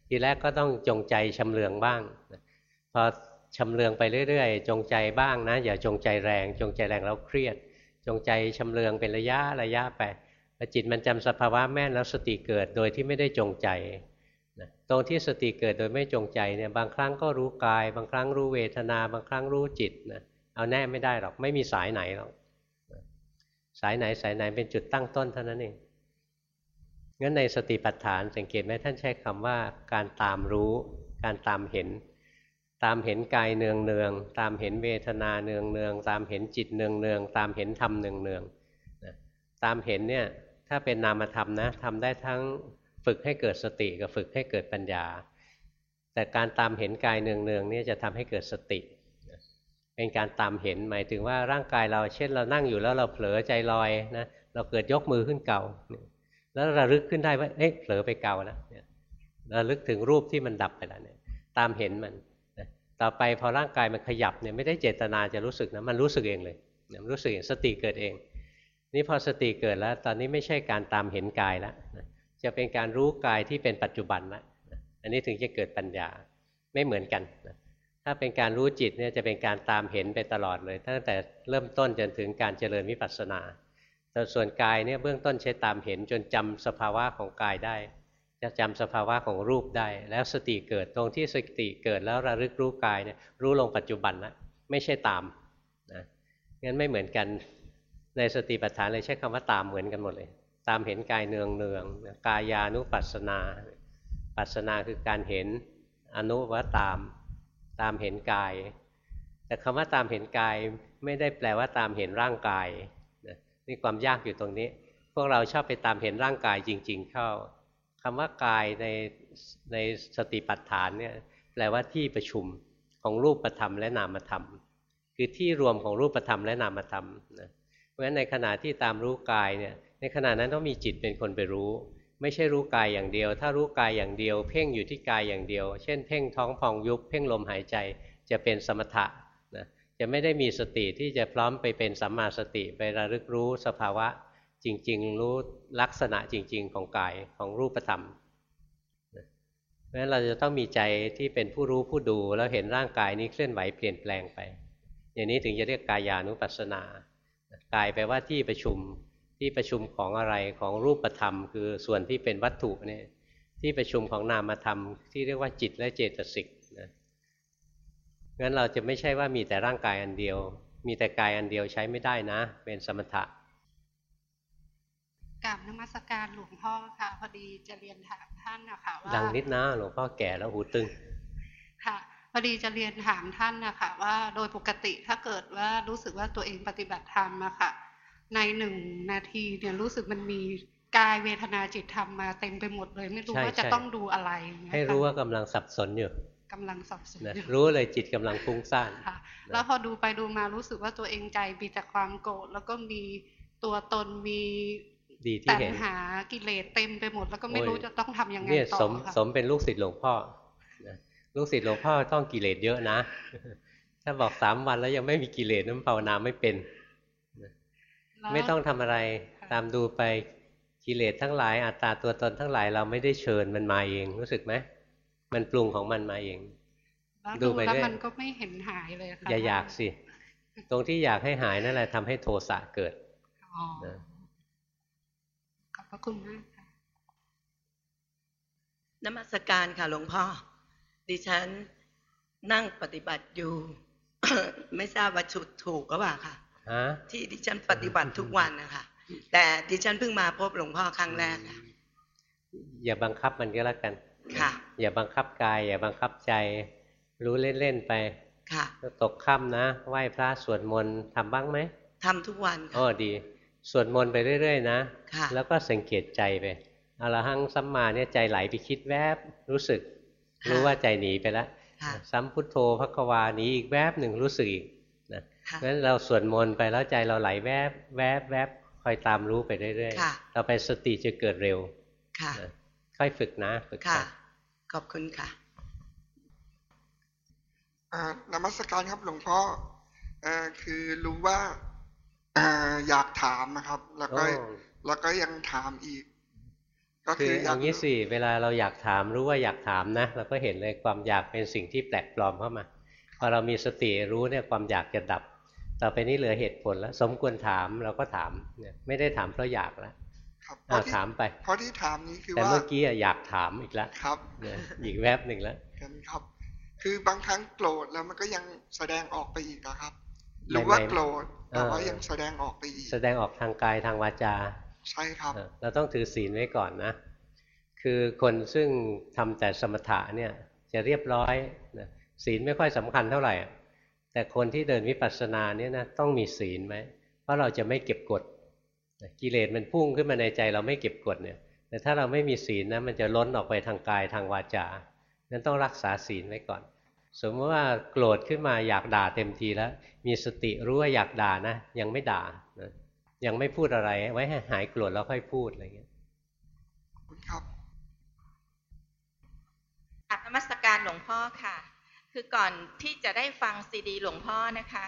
ทีแรกก็ต้องจงใจชำเลืองบ้าง พอชำเลืองไปเรื่อยๆ จงใจบ้างนะ อย่าจงใจแรง จงใจแรงแล้วเครียด จงใจชำเลืองเป็นระยะระยะไปพอจิตมันจำสภาวะแม่นแล้วสติเกิดโดยที่ไม่ได้จงใจ ตรงที่สติเกิดโดยไม่จงใจเนี่ยบางครั้งก็รู้กาย บางครั้งรู้เวทนา บางครั้งรู้จิตนะเอาแน่ไม่ได้หรอกไม่มีสายไหนหรอกสายไหนสายไหนเป็นจุดตั้งต้นเท่านั้นเองงั้นในสติปัฏฐานสังเกตไหมท่านใช้คำว่าการตามรู้ การตามเห็น ตามเห็นกายเนืองเนืองตามเห็นเวทนาเนืองเนืองตามเห็นจิตเนืองเนืองตามเห็นธรรมเนืองเนืองตามเห็นเนี่ยถ้าเป็นนามธรรมนะทำได้ทั้ง ฝึกให้เกิดสติกับฝึกให้เกิดปัญญา แต่การตามเห็นกายเนืองๆนี่จะทำให้เกิดสติ เป็นการตามเห็นหมายถึงว่าร่างกายเราเช่นเรานั่งอยู่แล้วเราเผลอใจลอยนะเราเกิดยกมือขึ้นเก่า แล้วระลึกขึ้นได้ว่าเอ๊ะเผลอไปเก่าแล้วระลึกถึงรูปที่มันดับไปแล้วเนี่ยตามเห็นมันต่อไปพอร่างกายมันขยับเนี่ยไม่ได้เจตนาจะรู้สึกนะมันรู้สึกเองเลยมันรู้สึกเองสติเกิดเอง นี่พอสติเกิดแล้ว ตอนนี้ไม่ใช่การตามเห็นกายแล้ว จะเป็นการรู้กายที่เป็นปัจจุบันละอันนี้ถึงจะเกิดปัญญาไม่เหมือนกันถ้าเป็นการรู้จิตเนี่ยจะเป็นการตามเห็นไปตลอดเลย ตั้งแต่เริ่มต้นจนถึงการเจริญวิปัสสนาแต่ส่วนกายเนี่ยเบื้องต้นใช้ตามเห็นจนจำสภาวะของกายได้ จะจำสภาวะของรูปได้ แล้วสติเกิดตรงที่สติเกิดแล้วระลึกรู้กายเนี่ยรู้ลงปัจจุบันแล้วไม่ใช่ตามนะงั้นไม่เหมือนกันในสติปัฏฐานเลยใช้คำว่าตามเหมือนกันหมดเลย ตามเห็นกายเนืองเนืองกายานุปัสสนา ปัสสนาคือการเห็นอนุว่าตาม ตามเห็นกาย แต่คำว่าตามเห็นกายไม่ได้แปลว่าตามเห็นร่างกายนี่ความยากอยู่ตรงนี้ พวกเราชอบไปตามเห็นร่างกายจริง ๆ เข้าคำว่ากายในในสติปัฏฐานเนี่ยแปลว่าที่ประชุมของรูปธรรมและนามธรรม คือที่รวมของรูปธรรมและนามธรรมนะเพราะฉะนั้นในขณะที่ตามรู้กายเนี่ย ในขณะนั้นต้องมีจิตเป็นคนไปรู้ ไม่ใช่รู้กายอย่างเดียว ถ้ารู้กายอย่างเดียว เพ่งอยู่ที่กายอย่างเดียว เช่น เพ่งท้องพองยุบ เพ่งลมหายใจจะเป็นสมถะนะจะไม่ได้มีสติที่จะพร้อมไปเป็นสัมมาสติไประลึกรู้สภาวะ จริง ๆ รู้ลักษณะจริง ๆ ของกายของรูปธรรมเพราะฉะนั้นเราจะต้องมีใจที่เป็นผู้รู้ผู้ดู แล้วเห็นร่างกายนี้เคลื่อนไหวเปลี่ยนแปลงไป อย่างนี้ถึงจะเรียกกายานุปัสสนากายแปลว่าที่ประชุม ที่ประชุมของอะไรของรูปธรรม คือส่วนที่เป็นวัตถุเนี่ยที่ประชุมของนามธรรม ที่เรียกว่าจิตและเจตสิกนะงั้นเราจะไม่ใช่ว่ามีแต่ร่างกายอันเดียว มีแต่กายอันเดียวใช้ไม่ได้นะ เป็นสมถะกราบนมัสการหลวงพ่อค่ะ พอดีจะเรียนถามท่านนะคะว่าดังนิดนะหลวงพ่อแก่แล้วหูตึงค่ะพอดีจะเรียนถามท่านนะคะว่าโดยปกติถ้าเกิดว่ารู้สึกว่าตัวเองปฏิบัติธรรมอะค่ะ ในหนึ่งนาทีเนี่ยรู้สึกมันมีกายเวทนาจิตธรรมมาเต็มไปหมดเลย ไม่รู้ว่าจะต้องดูอะไร ให้รู้ว่ากำลังสับสนอยู่กำลังสับสนอยู่รู้เลยจิตกำลังฟุ้งซ่านค่ะแล้วพอดูไปดูมารู้สึกว่าตัวเองใจมีแต่ความโกรธแล้วก็มีตัวตนมีดีที่เห็นหากิเลสเต็มไปหมด แล้วก็ไม่รู้จะต้องทํำยังไงต่อสมสมเป็นลูกศิษย์หลวงพ่อลูกศิษย์หลวงพ่อต้องกิเลสเยอะนะ ถ้าบอกสามวันแล้วยังไม่มีกิเลสนั้นภาวนาไม่เป็น ไม่ต้องทำอะไรตามดูไปกิเลสทั้งหลายอัตตาตัวตนทั้งหลายเราไม่ได้เชิญมันมาเองรู้สึกไหมมันปรุงของมันมาเองดูไปแล้วมันก็ไม่เห็นหายเลยค่ะอย่าอยากสิ ตรงที่อยากให้หายนั่นแหละทำให้โทสะเกิดพระคุณมากค่ะนมัสการค่ะหลวงพ่อ ดิฉันนั่งปฏิบัติอยู่ ไม่ทราบว่าชุดถูกหรือเปล่าค่ะ ที่ดิฉันปฏิบัติทุกวันนะคะแต่ดิฉันเพิ่งมาพบหลวงพ่อครั้งแรกค่ะอย่าบังคับมันก็แล้วกัน ค่ะ อย่าบังคับกาย อย่าบังคับใจ รู้เล่นๆไป ค่ะตกค่ำนะไหว้พระสวดมนต์ทำบ้างไหมทำทุกวันอ๋อดีสวดมนต์ไปเรื่อยๆนะแล้วก็สังเกตใจไปอรหังสัมมาเนี่ยใจไหลไปคิดแวบรู้สึก รู้ว่าใจหนีไปแล้วสัมพุทโธพระควาหนีอีกแวบหนึ่งรู้สึกอีก นะงั้นเราสวดมนต์ไปแล้วใจเราไหลแวบแวบแวบคอยตามรู้ไปเรื่อยๆเราไปสติจะเกิดเร็วค่ะค่อยฝึกนะฝึกค่ะ ขอบคุณค่ะนมัสการครับหลวงพ่อคือรู้ว่าอยากถามนะครับ แล้วก็แล้วก็ยังถามอีก ก็คืออย่างนี้สิเวลาเราอยากถามรู้ว่าอยากถามนะเราก็เห็นเลยความอยากเป็นสิ่งที่แปลกปลอมเข้ามาพอเรามีสติรู้เนี่ยความอยากจะดับ ต่อไปนี้เหลือเหตุผลแล้ว สมควรถามเราก็ถามเนี่ยไม่ได้ถามเพราะอยากแล้วครับถามไป เพราะที่ถามนี้คือว่าแต่เมื่อกี้อยากถามอีกแล้วครับเนี่ยอีกแวบหนึ่งแล้วครับ คือบางครั้งโกรธแล้วมันก็ยังแสดงออกไปอีกครับรู้ว่าโกรธแต่ว่ายังแสดงออกไปอีก แสดงออกทางกายทางวาจา ใช่ครับ เราต้องถือศีลไว้ก่อนนะ คือคนซึ่งทำแต่สมถะเนี่ยจะเรียบร้อยนะศีลไม่ค่อยสำคัญเท่าไหร่ แต่คนที่เดินวิปัสสนาเนี่ยนะต้องมีศีลไหมเพราะเราจะไม่เก็บกดกิเลสมันพุ่งขึ้นมาในใจเราไม่เก็บกดเนี่ย แต่ถ้าเราไม่มีศีลนะมันจะล้นออกไปทางกายทางวาจานั้นต้องรักษาศีลไว้ก่อน สมมติว่าโกรธขึ้นมาอยากด่าเต็มทีแล้ว มีสติรู้ว่าอยากด่านะ ยังไม่ด่านะยังไม่พูดอะไร ไว้ให้หายโกรธแล้วค่อยพูดอะไรเงี้ยคุณครับอัตมสการหลวงพ่อค่ะ คือก่อนที่จะได้ฟังซีดีหลวงพ่อนะคะ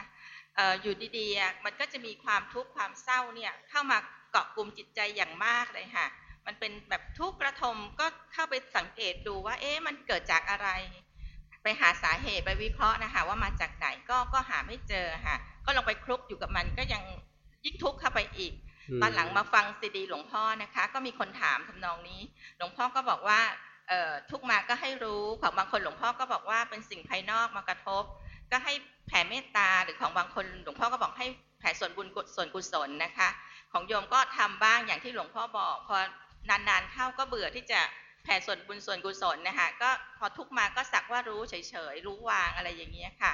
อออยู่ดีๆมันก็จะมีความทุกข์ความเศร้าเนี่ยเข้ามาเกาะกลุ่มจิตใจอย่างมากเลยค่ะ มันเป็นแบบทุกข์กระทมก็เข้าไปสังเกตดูว่า เอ๊ะมันเกิดจากอะไร ไปหาสาเหตุไปวิเคราะห์นะคะว่ามาจากไหนก็ก็หาไม่เจอค่ะ ก็ลองไปคลุกอยู่กับมันก็ยังยิ่งทุกข์เข้าไปอีกตอนหลังมาฟังซีดีหลวงพ่อนะคะ ก็มีคนถามทำนองนี้ หลวงพ่อก็บอกว่าเอ่อ ทุกมาก็ให้รู้ของบางคนหลวงพ่อก็บอกว่าเป็นสิ่งภายนอกมากระทบ ก็ให้แผ่เมตตาหรือของบางคนหลวงพ่อก็บอกให้แผ่ส่วนบุญส่วนกุศลนะคะ ของโยมก็ทำบ้างอย่างที่หลวงพ่อบอกพอนานๆเข้าก็เบื่อที่จะแผ่ส่วนบุญส่วนกุศลนะคะก็พอทุกมาก็สักว่ารู้เฉยๆรู้วางอะไรอย่างเงี้ยค่ะ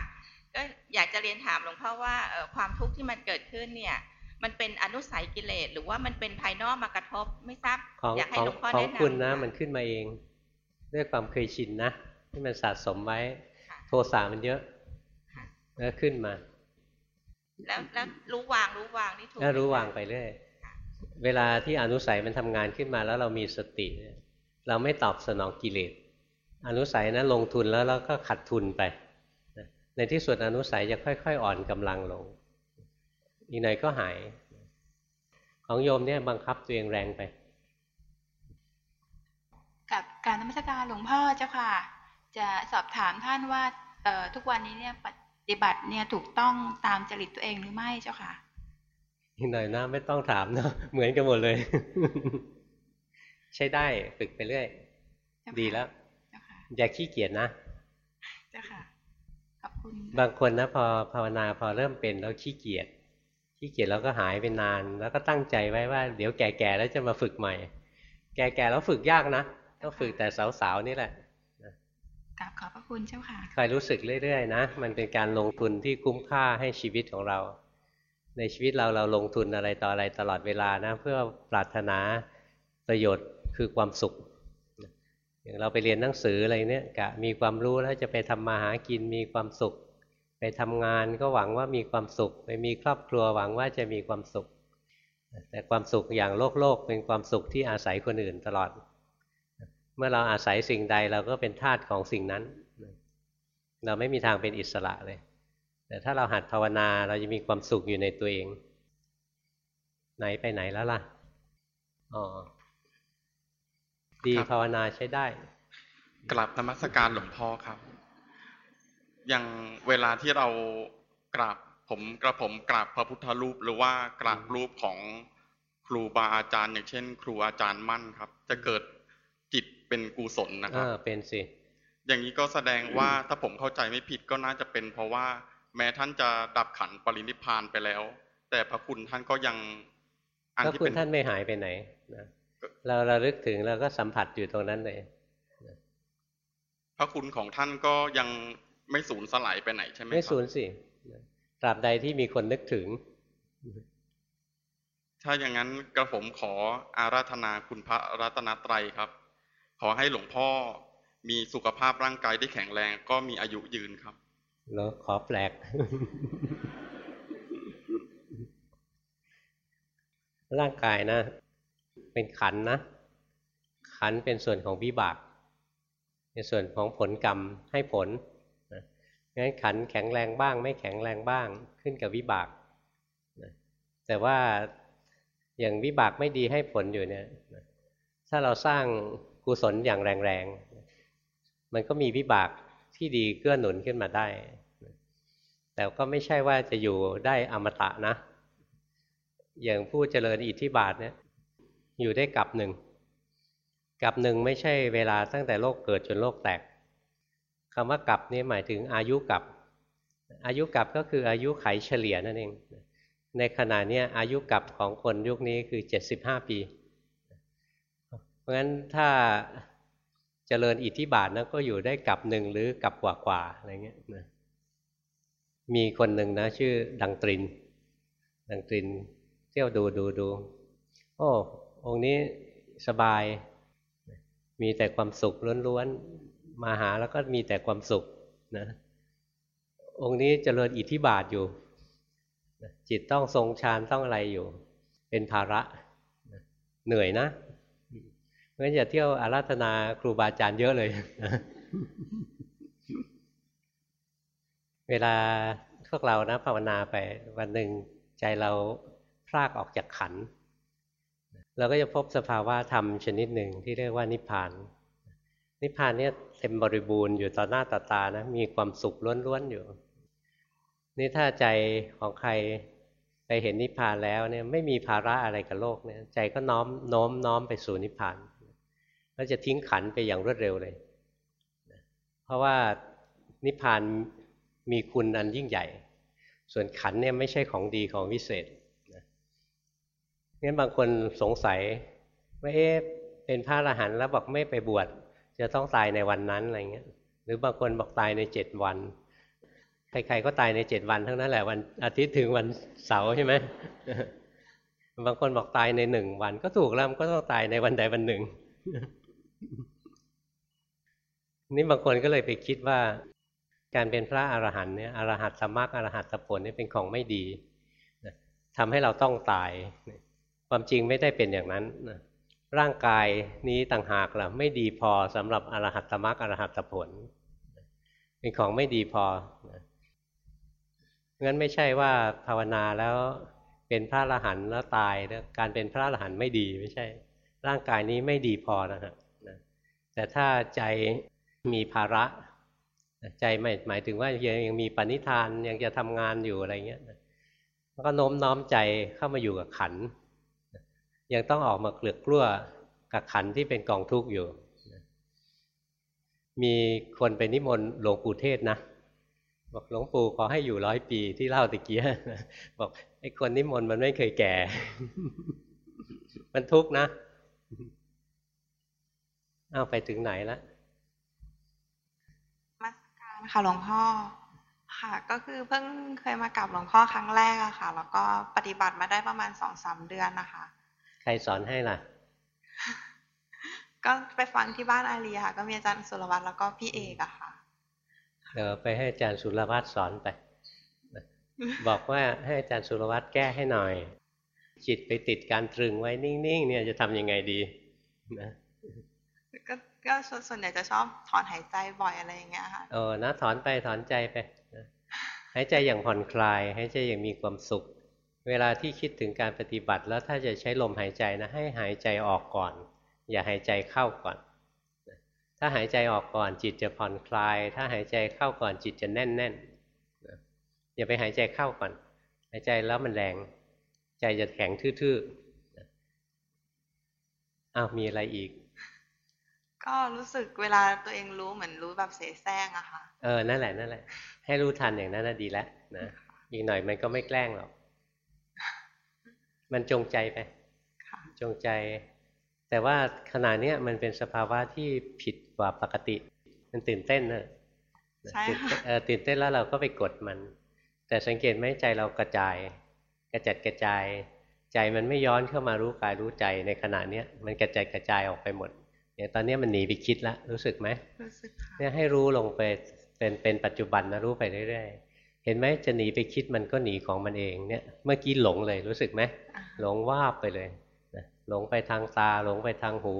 ก็อยากจะเรียนถามหลวงพ่อว่าความทุกข์ที่มันเกิดขึ้นเนี่ยมันเป็นอนุสัยกิเลสหรือว่ามันเป็นภายนอกมากระทบไม่ทราบอยากให้หลวงพ่อแนะนำของคุณนะมันขึ้นมาเอง ด้วยความเคยชินนะที่มันสะสมไว้ โทสะมันเยอะแล้วขึ้นมา แล้วแล้วรู้วางรู้วางนี่ถูกแล้วรู้วางไปเรื่อยเวลาที่อนุสัยมันทำงานขึ้นมาแล้วเรามีสติ เราไม่ตอบสนองกิเลสอนุสัยนะลงทุนแล้วเราก็ขัดทุนไป ในที่สุดอนุสัยจะค่อย ๆ อ่อนกำลังลง อีกหน่อยก็หาย ของโยมเนี่ยบังคับตัวเองแรงไป กับการนมัสการหลวงพ่อเจ้าค่ะ จะสอบถามท่านว่าทุกวันนี้เนี่ยปฏิบัติเนี่ยถูกต้องตามจริตตัวเองหรือไม่เจ้าค่ะอีกหน่อยนะไม่ต้องถามเนาะเหมือนกันหมดเลย ใช้ได้ฝึกไปเรื่อย ดีแล้วอย่าขี้เกียจนะเจ้าค่ะขอบคุณบางคนนะพอภาวนาพอเริ่มเป็นแล้วขี้เกียจขี้เกียจแล้วก็หายไปนาน แล้วก็ตั้งใจไว้ว่า เดี๋ยวแก่ๆแล้วจะมาฝึกใหม่ แก่ๆแล้วฝึกยากนะ ต้องฝึกแต่สาวๆนี่แหละกราบขอบพระคุณเจ้าค่ะคอยรู้สึกเรื่อยๆนะ มันเป็นการลงทุนที่คุ้มค่าให้ชีวิตของเรา ในชีวิตเราเราลงทุนอะไรต่ออะไรตลอดเวลานะ เพื่อปรารถนาประโยชน์คือความสุข อย่างเราไปเรียนหนังสืออะไรเนี้ยกะมีความรู้แล้วจะไปทำมาหากินมีความสุข ไปทำงานก็หวังว่ามีความสุข ไปมีครอบครัวหวังว่าจะมีความสุข แต่ความสุขอย่างโลกโลกเป็นความสุขที่อาศัยคนอื่นตลอด เมื่อเราอาศัยสิ่งใดเราก็เป็นทาสของสิ่งนั้น เราไม่มีทางเป็นอิสระเลย แต่ถ้าเราหัดภาวนาเราจะมีความสุขอยู่ในตัวเอง ไหนไปไหนแล้วล่ะอ๋อดีภาวนาใช้ได้ กลับนมัสการหลวงพ่อครับอย่างเวลาที่เรากราบผมกระผมกราบพระพุทธรูป หรือว่ากราบรูปของครูบาอาจารย์ อย่างเช่น ครูอาจารย์มั่นครับ จะเกิด เป็นกุศลนะครับเป็นสิ อย่างนี้ก็แสดงว่าถ้าผมเข้าใจไม่ผิดก็น่าจะเป็น เพราะว่าแม้ท่านจะดับขันปรินิพานไปแล้ว แต่พระคุณท่านก็ยังอันที่เป็นท่านไม่หายไปไหนนะเราเราลึกถึงเราก็สัมผัสอยู่ตรงนั้นเลยพระคุณของท่านก็ยังไม่สูญสลายไปไหนใช่ไหมครับไม่สูญสิตราบใดที่มีคนนึกถึง ถ้าอย่างนั้นกระผมขออาราธนาคุณพระรัตนตรัยครับ ขอให้หลวงพ่อมีสุขภาพร่างกายที่แข็งแรง ก็มีอายุยืนครับแล้วขอแปลก ร่างกายนะ เป็นขันนะ ขันเป็นส่วนของวิบากในส่วนของผลกรรมให้ผลงั้นขันแข็งแรงบ้าง ไม่แข็งแรงบ้างขึ้นกับวิบาก แต่ว่าอย่างวิบากไม่ดีให้ผลอยู่เนี่ยถ้าเราสร้าง กุศลอย่างแรงๆ มันก็มีวิบากที่ดีเกื้อหนุนขึ้นมาได้ แต่ก็ไม่ใช่ว่าจะอยู่ได้อมตะนะ อย่างผู้เจริญอิทธิบาทเนี่ยอยู่ได้กับหนึ่งกับหนึ่งไม่ใช่เวลาตั้งแต่โลกเกิดจนโลกแตกคำว่ากับนี่หมายถึงอายุกับ อายุกับก็คืออายุไขเฉลี่ยนั่นเอง ในขณะนี้อายุกับของคนยุคนี้คือเจ็ดสิบห้าปี ราะงั้นถ้าเจริญอิทธิบาทนะก็อยู่ได้กับหนึ่งหรือกับกว่ากว่าอะไรเงี้ยนะมีคนหนึ่งนะ ชื่อดังตริน ดังตริน เที่ยวดูดูดูโอ้องค์นี้สบาย มีแต่ความสุขล้วนๆมาหาแล้วก็มีแต่ความสุขนะองค์นี้เจริญอิทธิบาทอยู่ จิตต้องทรงฌานต้องอะไรอยู่ เป็นภาระเหนื่อยนะ งั้นอย่าเที่ยวอาราธนาครูบาอาจารย์เยอะเลย เวลาพวกเรานะภาวนาไปวันหนึ่งใจเราพลากออกจากขัน เราก็จะพบสภาวะธรรมชนิดหนึ่งที่เรียกว่านิพพาน นิพพานเนี่ยเต็มบริบูรณ์อยู่ต่อหน้าต่อตานะมีความสุขล้วนๆอยู่ นี่ถ้าใจของใครไปเห็นนิพพานแล้วเนี่ยไม่มีภาระอะไรกับโลกเนี่ยใจก็น้อมโน้มน้อมไปสู่นิพพาน แล้วจะทิ้งขันไปอย่างรวดเร็วเลย เพราะว่านิพพานมีคุณอันยิ่งใหญ่ ส่วนขันเนี่ยไม่ใช่ของดีของวิเศษงั้นบางคนสงสัยว่าเอ๊ะเป็นพระอรหันต์แล้วบอกไม่ไปบวชจะต้องตายในวันนั้นอะไรเงี้ย หรือบางคนบอกตายในเจ็ดวันใครๆก็ตายในเจ็ดวันทั้งนั้นแหละวันอาทิตย์ถึงวันเสาร์ใช่ไหมบางคนบอกตายในหนึ่งวันก็ถูกแล้วก็ต้องตายในวันใดวันหนึ่ง นี่บางคนก็เลยไปคิดว่า การเป็นพระอรหันต์เนี่ยอรหัตสมรรคอรหัตสผลนี่เป็นของไม่ดีทำให้เราต้องตาย ความจริงไม่ได้เป็นอย่างนั้นร่างกายนี้ต่างหากล่ะไม่ดีพอสำหรับอรหัตตมรรคอรหัตผล เป็นของไม่ดีพองั้นไม่ใช่ว่าภาวนาแล้วเป็นพระอรหันต์แล้วตายแล้วการเป็นพระอรหันต์ไม่ดีไม่ใช่ ร่างกายนี้ไม่ดีพอนะฮะแต่ถ้าใจ มีภาระใจไม่หมายถึงว่ายังมีปณิธานยังจะทำงานอยู่อะไรเงี้ยก็โน้มน้อมใจเข้ามาอยู่กับขัน ยังต้องออกมาเกลือกกลั้วกับขันที่เป็นกองทุกข์อยู่ มีคนไปนิมนต์หลวงปู่เทศนะบอกหลวงปู่ขอให้อยู่ร้อยปีที่เล่าตะเกียบอกไอ้คนนิมนต์มันไม่เคยแก่ มันทุกข์นะ เอาไปถึงไหนแล้ว การค่ะหลวงพ่อค่ะ ก็คือเพิ่งเคยมากับหลวงพ่อครั้งแรกอะค่ะ แล้วก็ปฏิบัติมาได้ประมาณสองสามเดือนนะคะ ใครสอนให้ล่ะ ก็ไปฟังที่บ้านอาลีค่ะ ก็มีอาจารย์สุรวัตรแล้วก็พี่เอกอะค่ะเออไปให้อาจารย์สุรวัตรสอนไป บอกว่าให้อาจารย์สุรวัตรแก้ให้หน่อย จิตไปติดการตรึงไว้นิ่งๆเนี่ยจะทำยังไงดีนะ ก็ส่วนใหญ่จะชอบถอนหายใจบ่อยอะไรอย่างเงี้ยค่ะเออนะถอนไปถอนใจไปหายใจอย่างผ่อนคลายหายใจอย่างมีความสุข เวลาที่คิดถึงการปฏิบัติแล้วถ้าจะใช้ลมหายใจนะ ให้หายใจออกก่อน อย่าหายใจเข้าก่อน ถ้าหายใจออกก่อนจิตจะผ่อนคลาย ถ้าหายใจเข้าก่อนจิตจะแน่นแน่นอย่าไปหายใจเข้าก่อน หายใจแล้วมันแรงใจจะแข็งทื่อๆอ้าวมีอะไรอีก ก็รู้สึกเวลาตัวเองรู้เหมือนรู้แบบเสแสร้งอะค่ะ เออ นั่นแหละ นั่นแหละ ให้รู้ทันอย่างนั้นดีแล้วนะ อีกหน่อยมันก็ไม่แกล้งหรอก มันจงใจไป จงใจ แต่ว่าขณะนี้มันเป็นสภาวะที่ผิดกว่าปกติ มันตื่นเต้นนะใช่ตื่นเต้นแล้วเราก็ไปกดมัน แต่สังเกตไหมใจเรากระจาย กระจัดกระจาย ใจมันไม่ย้อนเข้ามารู้กายรู้ใจในขณะเนี้ยมันกระจายกระจายออกไปหมด เนี่ยตอนนี้มันหนีไปคิดแล้วรู้สึกไหมรู้สึกเนี่ยให้รู้ลงไปเป็นเป็นปัจจุบันนะรู้ไปเรื่อยๆ เห็นไหมจะหนีไปคิดมันก็หนีของมันเองเนี่ยเมื่อกี้หลงเลยรู้สึกไหมหลงว่าบไปเลยหลงไปทางตาหลงไปทางหู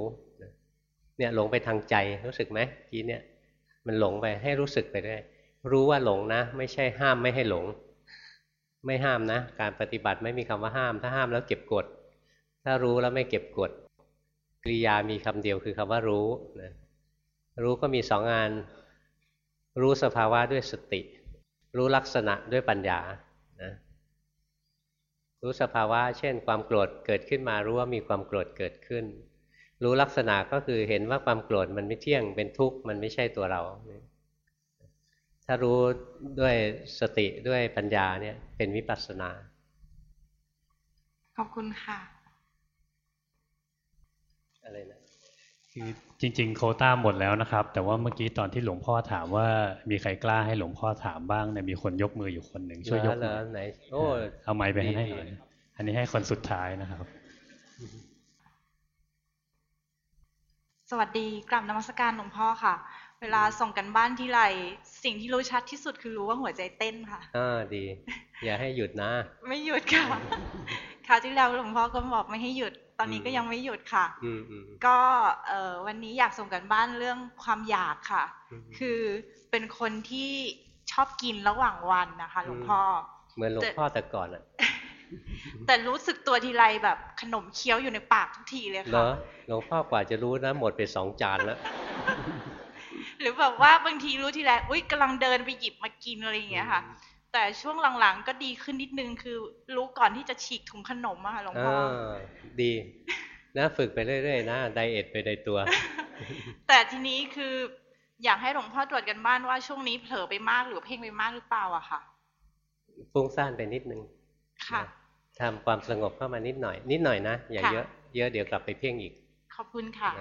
เนี่ยหลงไปทางใจรู้สึกไหมกี้เนี่ย มันหลงไปให้รู้สึกไปได้รู้ว่าหลงนะ ไม่ใช่ห้ามไม่ให้หลง ไม่ห้ามนะ การปฏิบัติไม่มีคำว่าห้าม ถ้าห้ามแล้วเก็บกด ถ้ารู้แล้วไม่เก็บกด กริยามีคำเดียวคือคำว่ารู้นะรู้ก็มีสองงาน รู้สภาวะด้วยสติ รู้ลักษณะด้วยปัญญานะรู้สภาวะ เช่น ความโกรธเกิดขึ้นมารู้ว่ามีความโกรธเกิดขึ้น รู้ลักษณะก็คือเห็นว่าความโกรธมันไม่เที่ยงเป็นทุกข์มันไม่ใช่ตัวเรา ถ้ารู้ด้วยสติด้วยปัญญาเนี่ยเป็นวิปัสสนา ขอบคุณค่ะ อะไรนะคือจริง ๆ โคต้าหมดแล้วนะครับ แต่ว่าเมื่อกี้ตอนที่หลวงพ่อถามว่ามีใครกล้าให้หลวงพ่อถามบ้างเนี่ยมีคนยกมืออยู่คนหนึ่งช่วยยกมือไหนโอ้เอาไม้ไปให้หน่อยอันนี้ให้คนสุดท้ายนะครับ สวัสดีกลับนมัสการหลวงพ่อค่ะ เวลาส่งกันบ้านที่ไรสิ่งที่รู้ชัดที่สุดคือรู้ว่าหัวใจเต้นค่ะอ่าดี อย่าให้หยุดนะ ไม่หยุดค่ะ คราวที่แล้วหลวงพ่อก็บอกไม่ให้หยุด ตอนนี้ก็ยังไม่หยุดค่ะก็เออวันนี้อยากส่งกันบ้านเรื่องความอยากค่ะ คือเป็นคนที่ชอบกินระหว่างวันนะคะหลวงพ่อ เหมือนหลวงพ่อแต่ก่อนอะแต่รู้สึกตัวทีไรแบบขนมเคี้ยวอยู่ในปากทุกทีเลยค่ะหลวงพ่อกว่าจะรู้นะหมดไปสองจานแล้วหรือแบบว่าบางทีรู้ทีไรอุ้ยกำลังเดินไปหยิบมากินอะไรอย่างเงี้ยค่ะ แต่ช่วงหลังๆก็ดีขึ้นนิดนึงคือรู้ก่อนที่จะฉีกถุงขนมอะค่ะหลวงพ่อดีนะฝึกไปเรื่อยๆนะไดเอทไปในตัว แต่ทีนี้คืออยากให้หลวงพ่อตรวจกันบ้านว่าช่วงนี้เผลอไปมากหรือเพ่งไปมากหรือเปล่าอะค่ะฟุ้งซ่านไปนิดนึงค่ะทำความสงบเข้ามานิดหน่อย นิดหน่อยนะอย่าเยอะ เยอะเดี๋ยวกลับไปเพ่งอีก ขอบคุณค่ะ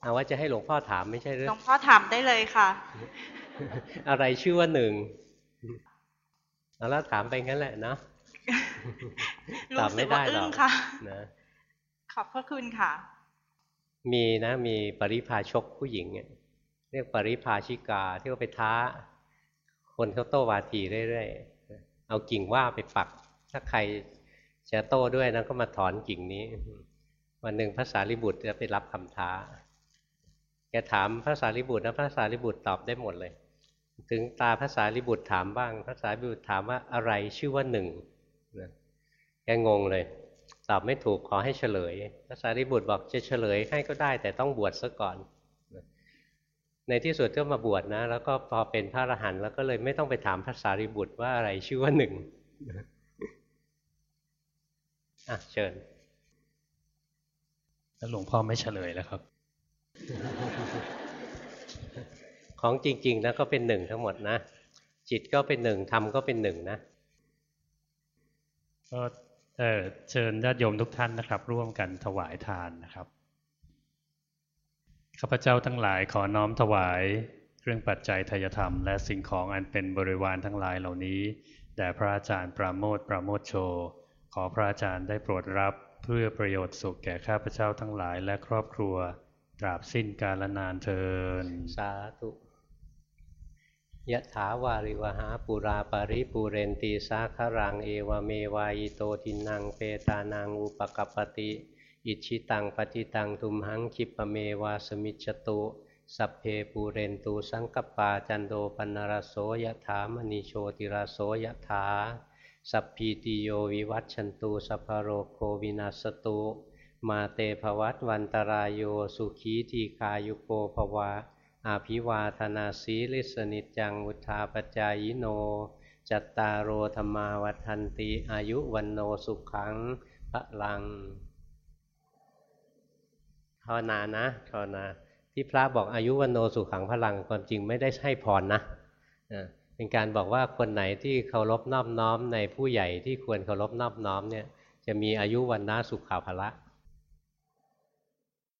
เอาว่าจะให้หลวงพ่อถามไม่ใช่หรือหลวงพ่อถามได้เลยค่ะ อะไรชื่อว่าหนึ่งเอาแล้วถามไปงั้นแหละนะตอบไม่ได้หรอกนะขอบพระคุณค่ะ มีนะมีปริพาชกผู้หญิงเนี่ยเรียกปริพาชิกาที่เขาไปท้า คนเขาโต้วาทีเรื่อยๆ เอากิ่งว่าไปปัก ถ้าใครจะโต้ด้วยนะก็มาถอนกิ่งนี้ วันหนึ่งพระสารีบุตรจะไปรับคำท้า แกถามพระสารีบุตรนะพระสารีบุตรตอบได้หมดเลย ถึงตาพระสารีบุตรถามบ้างพระสารีบุตรถามว่าอะไรชื่อว่าหนึ่งแกงงเลย ตอบไม่ถูกขอให้เฉลยพระสารีบุตรบอกจะเฉลยให้ก็ได้ แต่ต้องบวชซะก่อน ในที่สุดก็มาบวชนะ แล้วก็พอเป็นพระอรหันต์แล้วก็เลยไม่ต้องไปถามพระสารีบุตรว่าอะไรชื่อว่าหนึ่งอะเชิญแล้วหลวงพ่อไม่เฉลยแล้วครับ ของจริงๆนะก็เป็นหนึ่งทั้งหมดนะ จิตก็เป็นหนึ่งธรรมก็เป็นหนึ่งนะก็เชิญญาติโยมทุกท่านนะครับ ร่วมกันถวายทานนะครับข้าพเจ้าทั้งหลายขอน้อมถวายเครื่องปัจจัยทายธรรม และสิ่งของอันเป็นบริวารทั้งหลายเหล่านี้แด่พระอาจารย์ปราโมทปราโมทโช ขอพระอาจารย์ได้โปรดรับเพื่อประโยชน์สุขแก่ข้าพเจ้าทั้งหลายและครอบครัวตราบสิ้นกาลนานเทอญสาธุ ยะถาวาริวะหาปูราปะริปูเรนติสาคะรังเอวะเมวะอิโตทินนังเปตานังอุปะกัปปะติ อิจฉิตังปัตถิตังตุมหังขิปปะเมวะสะมิชฌะตุสัพเพปูเรนตุสังกัปปาจันโทปัณณะระโสยะถามะณิโชติระโสยะถาสัพพีติโยวิวัชชันตุสัพพะโรโควินัสสะตุ มาเตภวัตวันตรายโยสุขีทีคายุโกภวา อาภิวาธนาสีลิสนิจังวุธาปจายโน จัตตารโอธรรมาวัฒนติอายุวันโนสุขังพระลังภาวนานะภาวนาที่พระบอกอายุวันโนสุขังพลังความจริงไม่ได้ให้พรนะเป็นการบอกว่าคนไหนที่เคารพนอบน้อมในผู้ใหญ่ที่ควรเคารพนอบน้อมเนี่ยจะมีอายุวันนาสุขาภละ